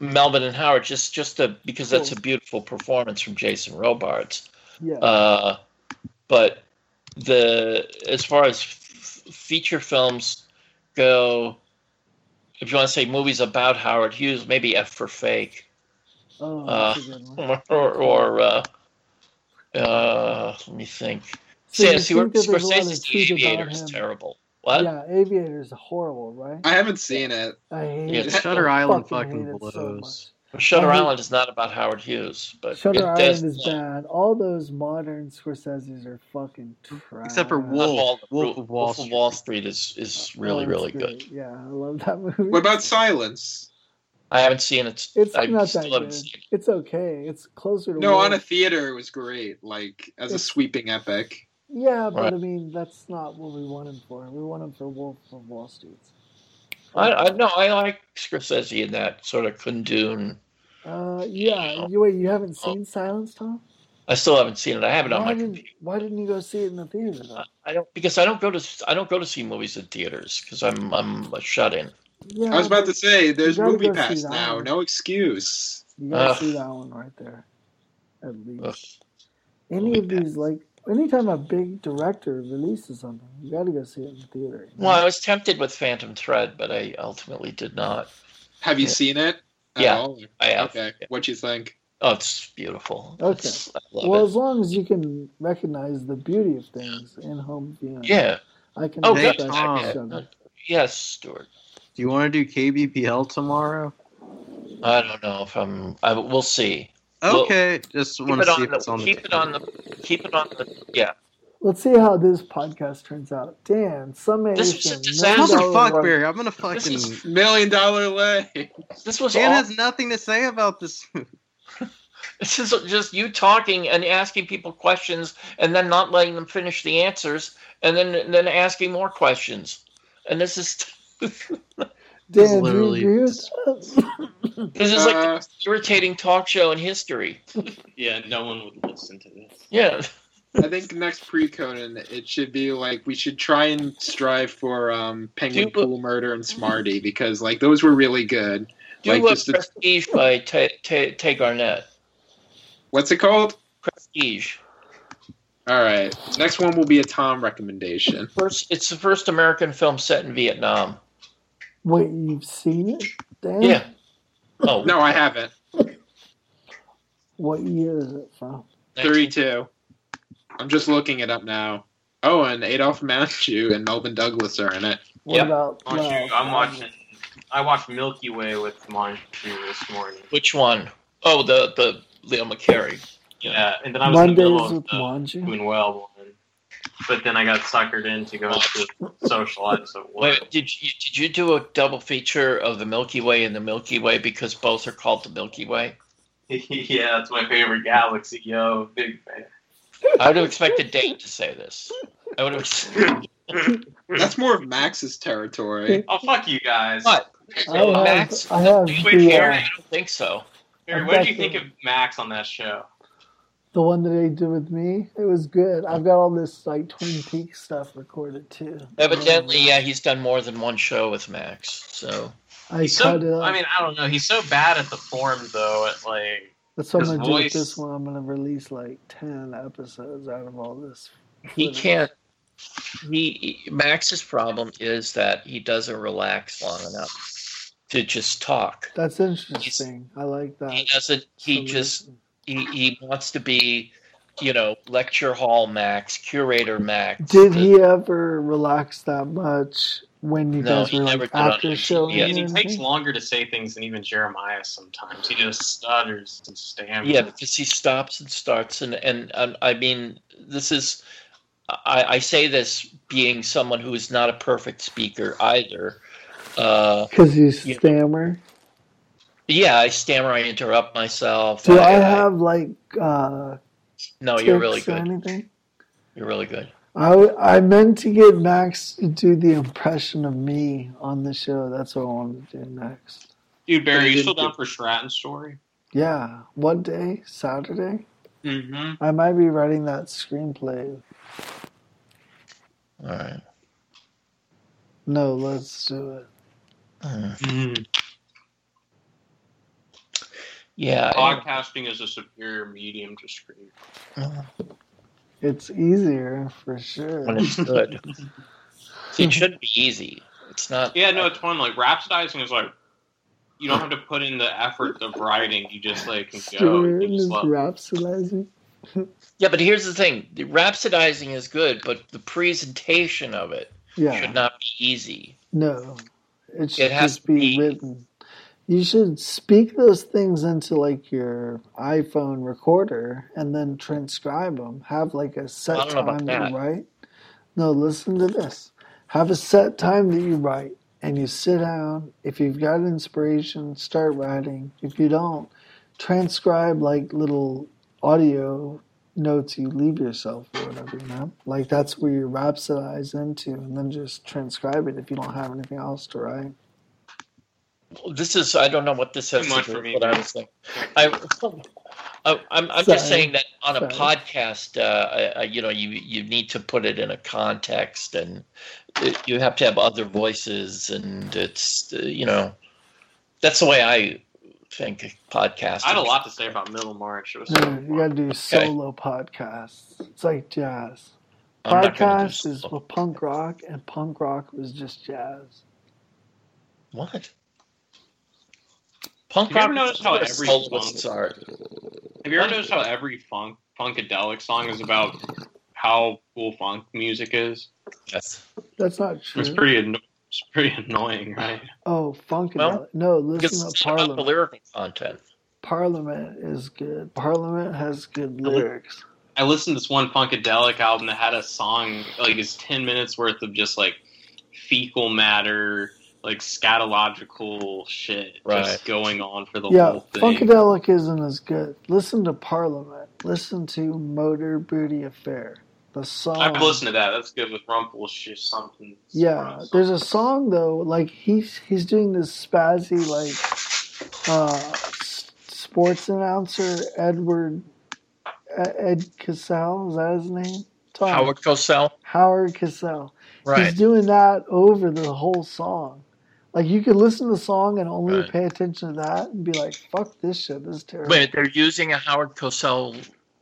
Melvin and Howard, just just a, because that's a beautiful performance from Jason Robards. Yeah. Uh, but the as far as f- feature films go, if you want to say movies about Howard Hughes, maybe F for Fake, oh, uh, that's a good one. or or uh, uh, let me think. So See, you see, think that there's a lot of Scorsese's truth The about Aviator is terrible. What? Yeah, Aviator's horrible, right? I haven't seen it. I hate Yeah, it. Shutter Island fucking fucking hate it so blows. Shutter I hate- Island is not about Howard Hughes, but Shutter it does. Island is bad. All those modern Scorsese's are fucking trash. Except for Wolf. all- Wolf of Wall Wolf of Wall Street is is really really it's good. Yeah, I love that movie. What about Silence? I haven't seen it. It's I not still that good. seen it. It's okay. It's closer to No, Wolf. on a theater it was great. Like as a sweeping epic. Yeah, but Right. I mean that's not what we want him for. We want him for Wolf of Wall Street. I, I no, I like Scorsese in that sort of Kundun. Uh, yeah. You wait. You haven't Oh. seen Silence, Tom? I still haven't seen it. I have it on my didn't computer. Why didn't you go see it in the theater though? I don't because I don't go to I don't go to see movies in theaters because I'm I'm a shut in. Yeah, I was about to say, there's Movie Pass now. one. No excuse. You gotta Ugh. see that one right there. At least. Ugh. Any Movie of these, like, anytime a big director releases something, you gotta go see it in the theater. you know? Well, I was tempted with Phantom Thread, but I ultimately did not. Have you Yeah. seen it? at Yeah. all? I have. Okay. What you think? Oh, it's beautiful. Okay. It's- well, it. as long as you can recognize the beauty of things in home viewing, Yeah. I can. Oh, Hey, good. Tom. each Yeah. Yes, Stuart. Do you want to do KBPL tomorrow? I don't know if I'm. I, we'll see. Well, Okay, just Keep want it to see on if the. it's on the. Keep it on the. Keep it on the. Yeah. Let's see how this podcast turns out. Dan, summation. This was a million disaster. dollar run. Barry, I'm gonna This fucking. is- Million dollar leg. This was Dan all. has nothing to say about this. This is just you talking and asking people questions, and then not letting them finish the answers, and then and then asking more questions. And this is Dan, do you literally- agree with that? this is like the Uh, most irritating talk show in history. Yeah, no one would listen to this. Yeah, I think next pre-Conan, it should be like we should try and strive for um, Penguin Do- Pool Murder and Smarty because like those were really good. do Like, a just a- Prestige by Tay Tay Tay Garnett. What's it called? Prestige. All right, next one will be a Tom recommendation. First, it's the first American film set in Vietnam. Wait, you've seen it, Dan? Yeah. Oh, No, I haven't. What year is it from? 32. I'm just looking it up now. Oh, and Adolphe Menjou and Melvyn Douglas are in it. What Yep. about? Menjou, Love? I'm watching. I watched Milky Way with Menjou this morning. Which one? Oh, the the Leo McCarey. Yeah, and then I was in the middle of with the Menjou. doing well one, but then I got suckered in to go to socialize at work. Wait, did you did you do a double feature of the Milky Way and the Milky Way because both are called the Milky Way? yeah, it's my favorite galaxy, yo, big fan. I would have expected Dave to say this. I would have. That's more of Max's territory. Oh fuck you guys. What? I have, Max? I have Do you Wait, the, care? uh, I don't think so. Barry, what did you think of Max on that show? The one that they did with me. It was good. I've got all this like Twin Peaks stuff recorded too. Evidently, yeah, he's done more than one show with Max. So I He's so, it up. I mean, I don't know. He's so bad at the form, though. At like, That's what I'm gonna do with this one. I'm gonna release like ten episodes out of all this. he can't. He Max's problem is that he doesn't relax long enough to just talk. That's interesting. I like that. He doesn't. He So just listen. He, he wants to be, you know, lecture hall Max, curator Max. Did the- he ever relax that much when you No, guys he were never like did on after MTV. showing Yeah, and he takes longer to say things than even Jeremiah. Sometimes he just stutters and stammers. Yeah, because he stops and starts, and and, and I mean, this is. I, I say this being someone who is not a perfect speaker either. Uh, Because you Yeah. stammer. Yeah, I stammer, I interrupt myself. Do I have like uh, No, you're really good. anything? You're really good. I, I meant to get Max to do the impression of me on the show. That's what I wanted to do next. dude, Barry, you still didn't down for Stratton's story? Yeah, what day? Saturday? Mm-hmm. I might be writing that screenplay. All right. No, let's do it. Mm. Yeah. Podcasting is a superior medium to screen. I- It's easier for sure. when it's good. See, it should be easy. It's not. Yeah, no, it's fun. Like rhapsodizing is like you don't have to put in the effort of writing. You just like can go. Stuart You just is rhapsodizing. Yeah, but here's the thing: the rhapsodizing is good, but the presentation of it Yeah, should not be easy. no, it should It has just to be be- written. You should speak those things into like your iPhone recorder and then transcribe them. Have like a set I don't know about time that. you write. No, listen to this. Have a set time that you write, and you sit down. If you've got inspiration, start writing. If you don't, transcribe like little audio notes you leave yourself or whatever, you know? Like that's where you rhapsodize into and then just transcribe it if you don't have anything else to write. This is. I don't know what this has Too to do for with me, what I man. was thinking. I, I, I'm, I'm just saying that on a Sorry. podcast, uh, I, you know, you you need to put it in a context, and it, you have to have other voices, and it's uh, you know, that's the way I think podcast. I had a lot to say about Middlemarch. It was so Yeah, you gotta do solo podcasts. It's like jazz. I'm not gonna do Podcast is for punk rock and punk rock was just jazz. What? Punk Have you ever noticed how every soloists song- are. Have you ever noticed how every funk funkadelic song is about how cool funk music is? Yes. That's not true. It's pretty anno- it's pretty annoying, right? Oh, Funkadelic. Well, no, Because listen it's to about the lyrical content. Parliament is good. Parliament has good lyrics. I listened to this one funkadelic album that had a song like it's ten minutes worth of just like fecal matter like scatological shit Right. just going on for the Yeah, whole thing. Funkadelic isn't as good. Listen to Parliament. Listen to Motor Booty Affair. The song. I've listened to that. That's good with Rumpel shit something. Yeah, there's a song though. Like he's he's doing this spazzy like uh, sports announcer Edward Ed Cassell. Is that his name? Tom. Howard Cosell. Howard Cassell. He's doing that over the whole song. Like you could listen to the song and only Right. pay attention to that and be like, "Fuck this shit. This is terrible." Wait, they're using a Howard Cosell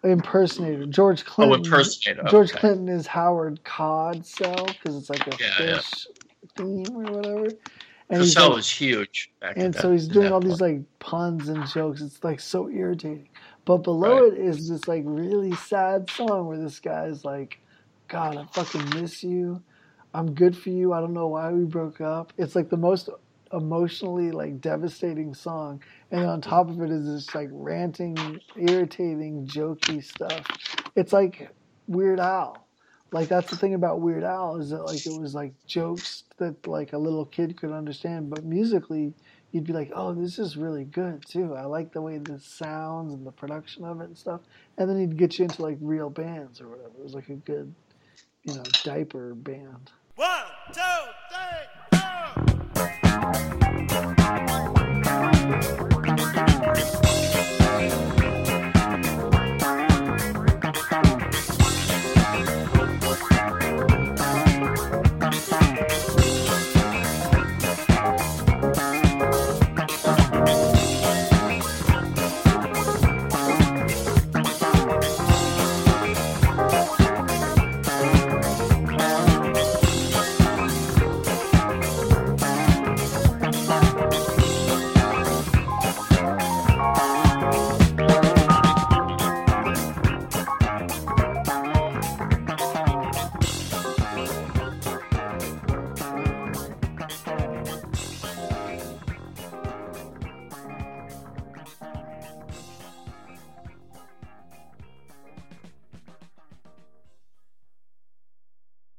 impersonator George Clinton. oh, Clinton. impersonator. George okay. Clinton is Howard Cod Cell because it's like a Yeah, yeah. fish theme or whatever. And Cosell like- was huge. Back and so that- he's doing all these like puns and jokes. It's like so irritating. But below Right. it is this like really sad song where this guy's like, God, I fucking miss you. I'm good for you. I don't know why we broke up. It's like the most emotionally like devastating song. And on top of it is this like ranting, irritating, jokey stuff. It's like Weird Al. Like that's the thing about Weird Al is that like it was like jokes that like a little kid could understand, but musically you'd be like, oh, this is really good too. I like the way this sounds and the production of it and stuff. And then he'd get you into like real bands or whatever. It was like a good, you know, diaper band. One, two, three.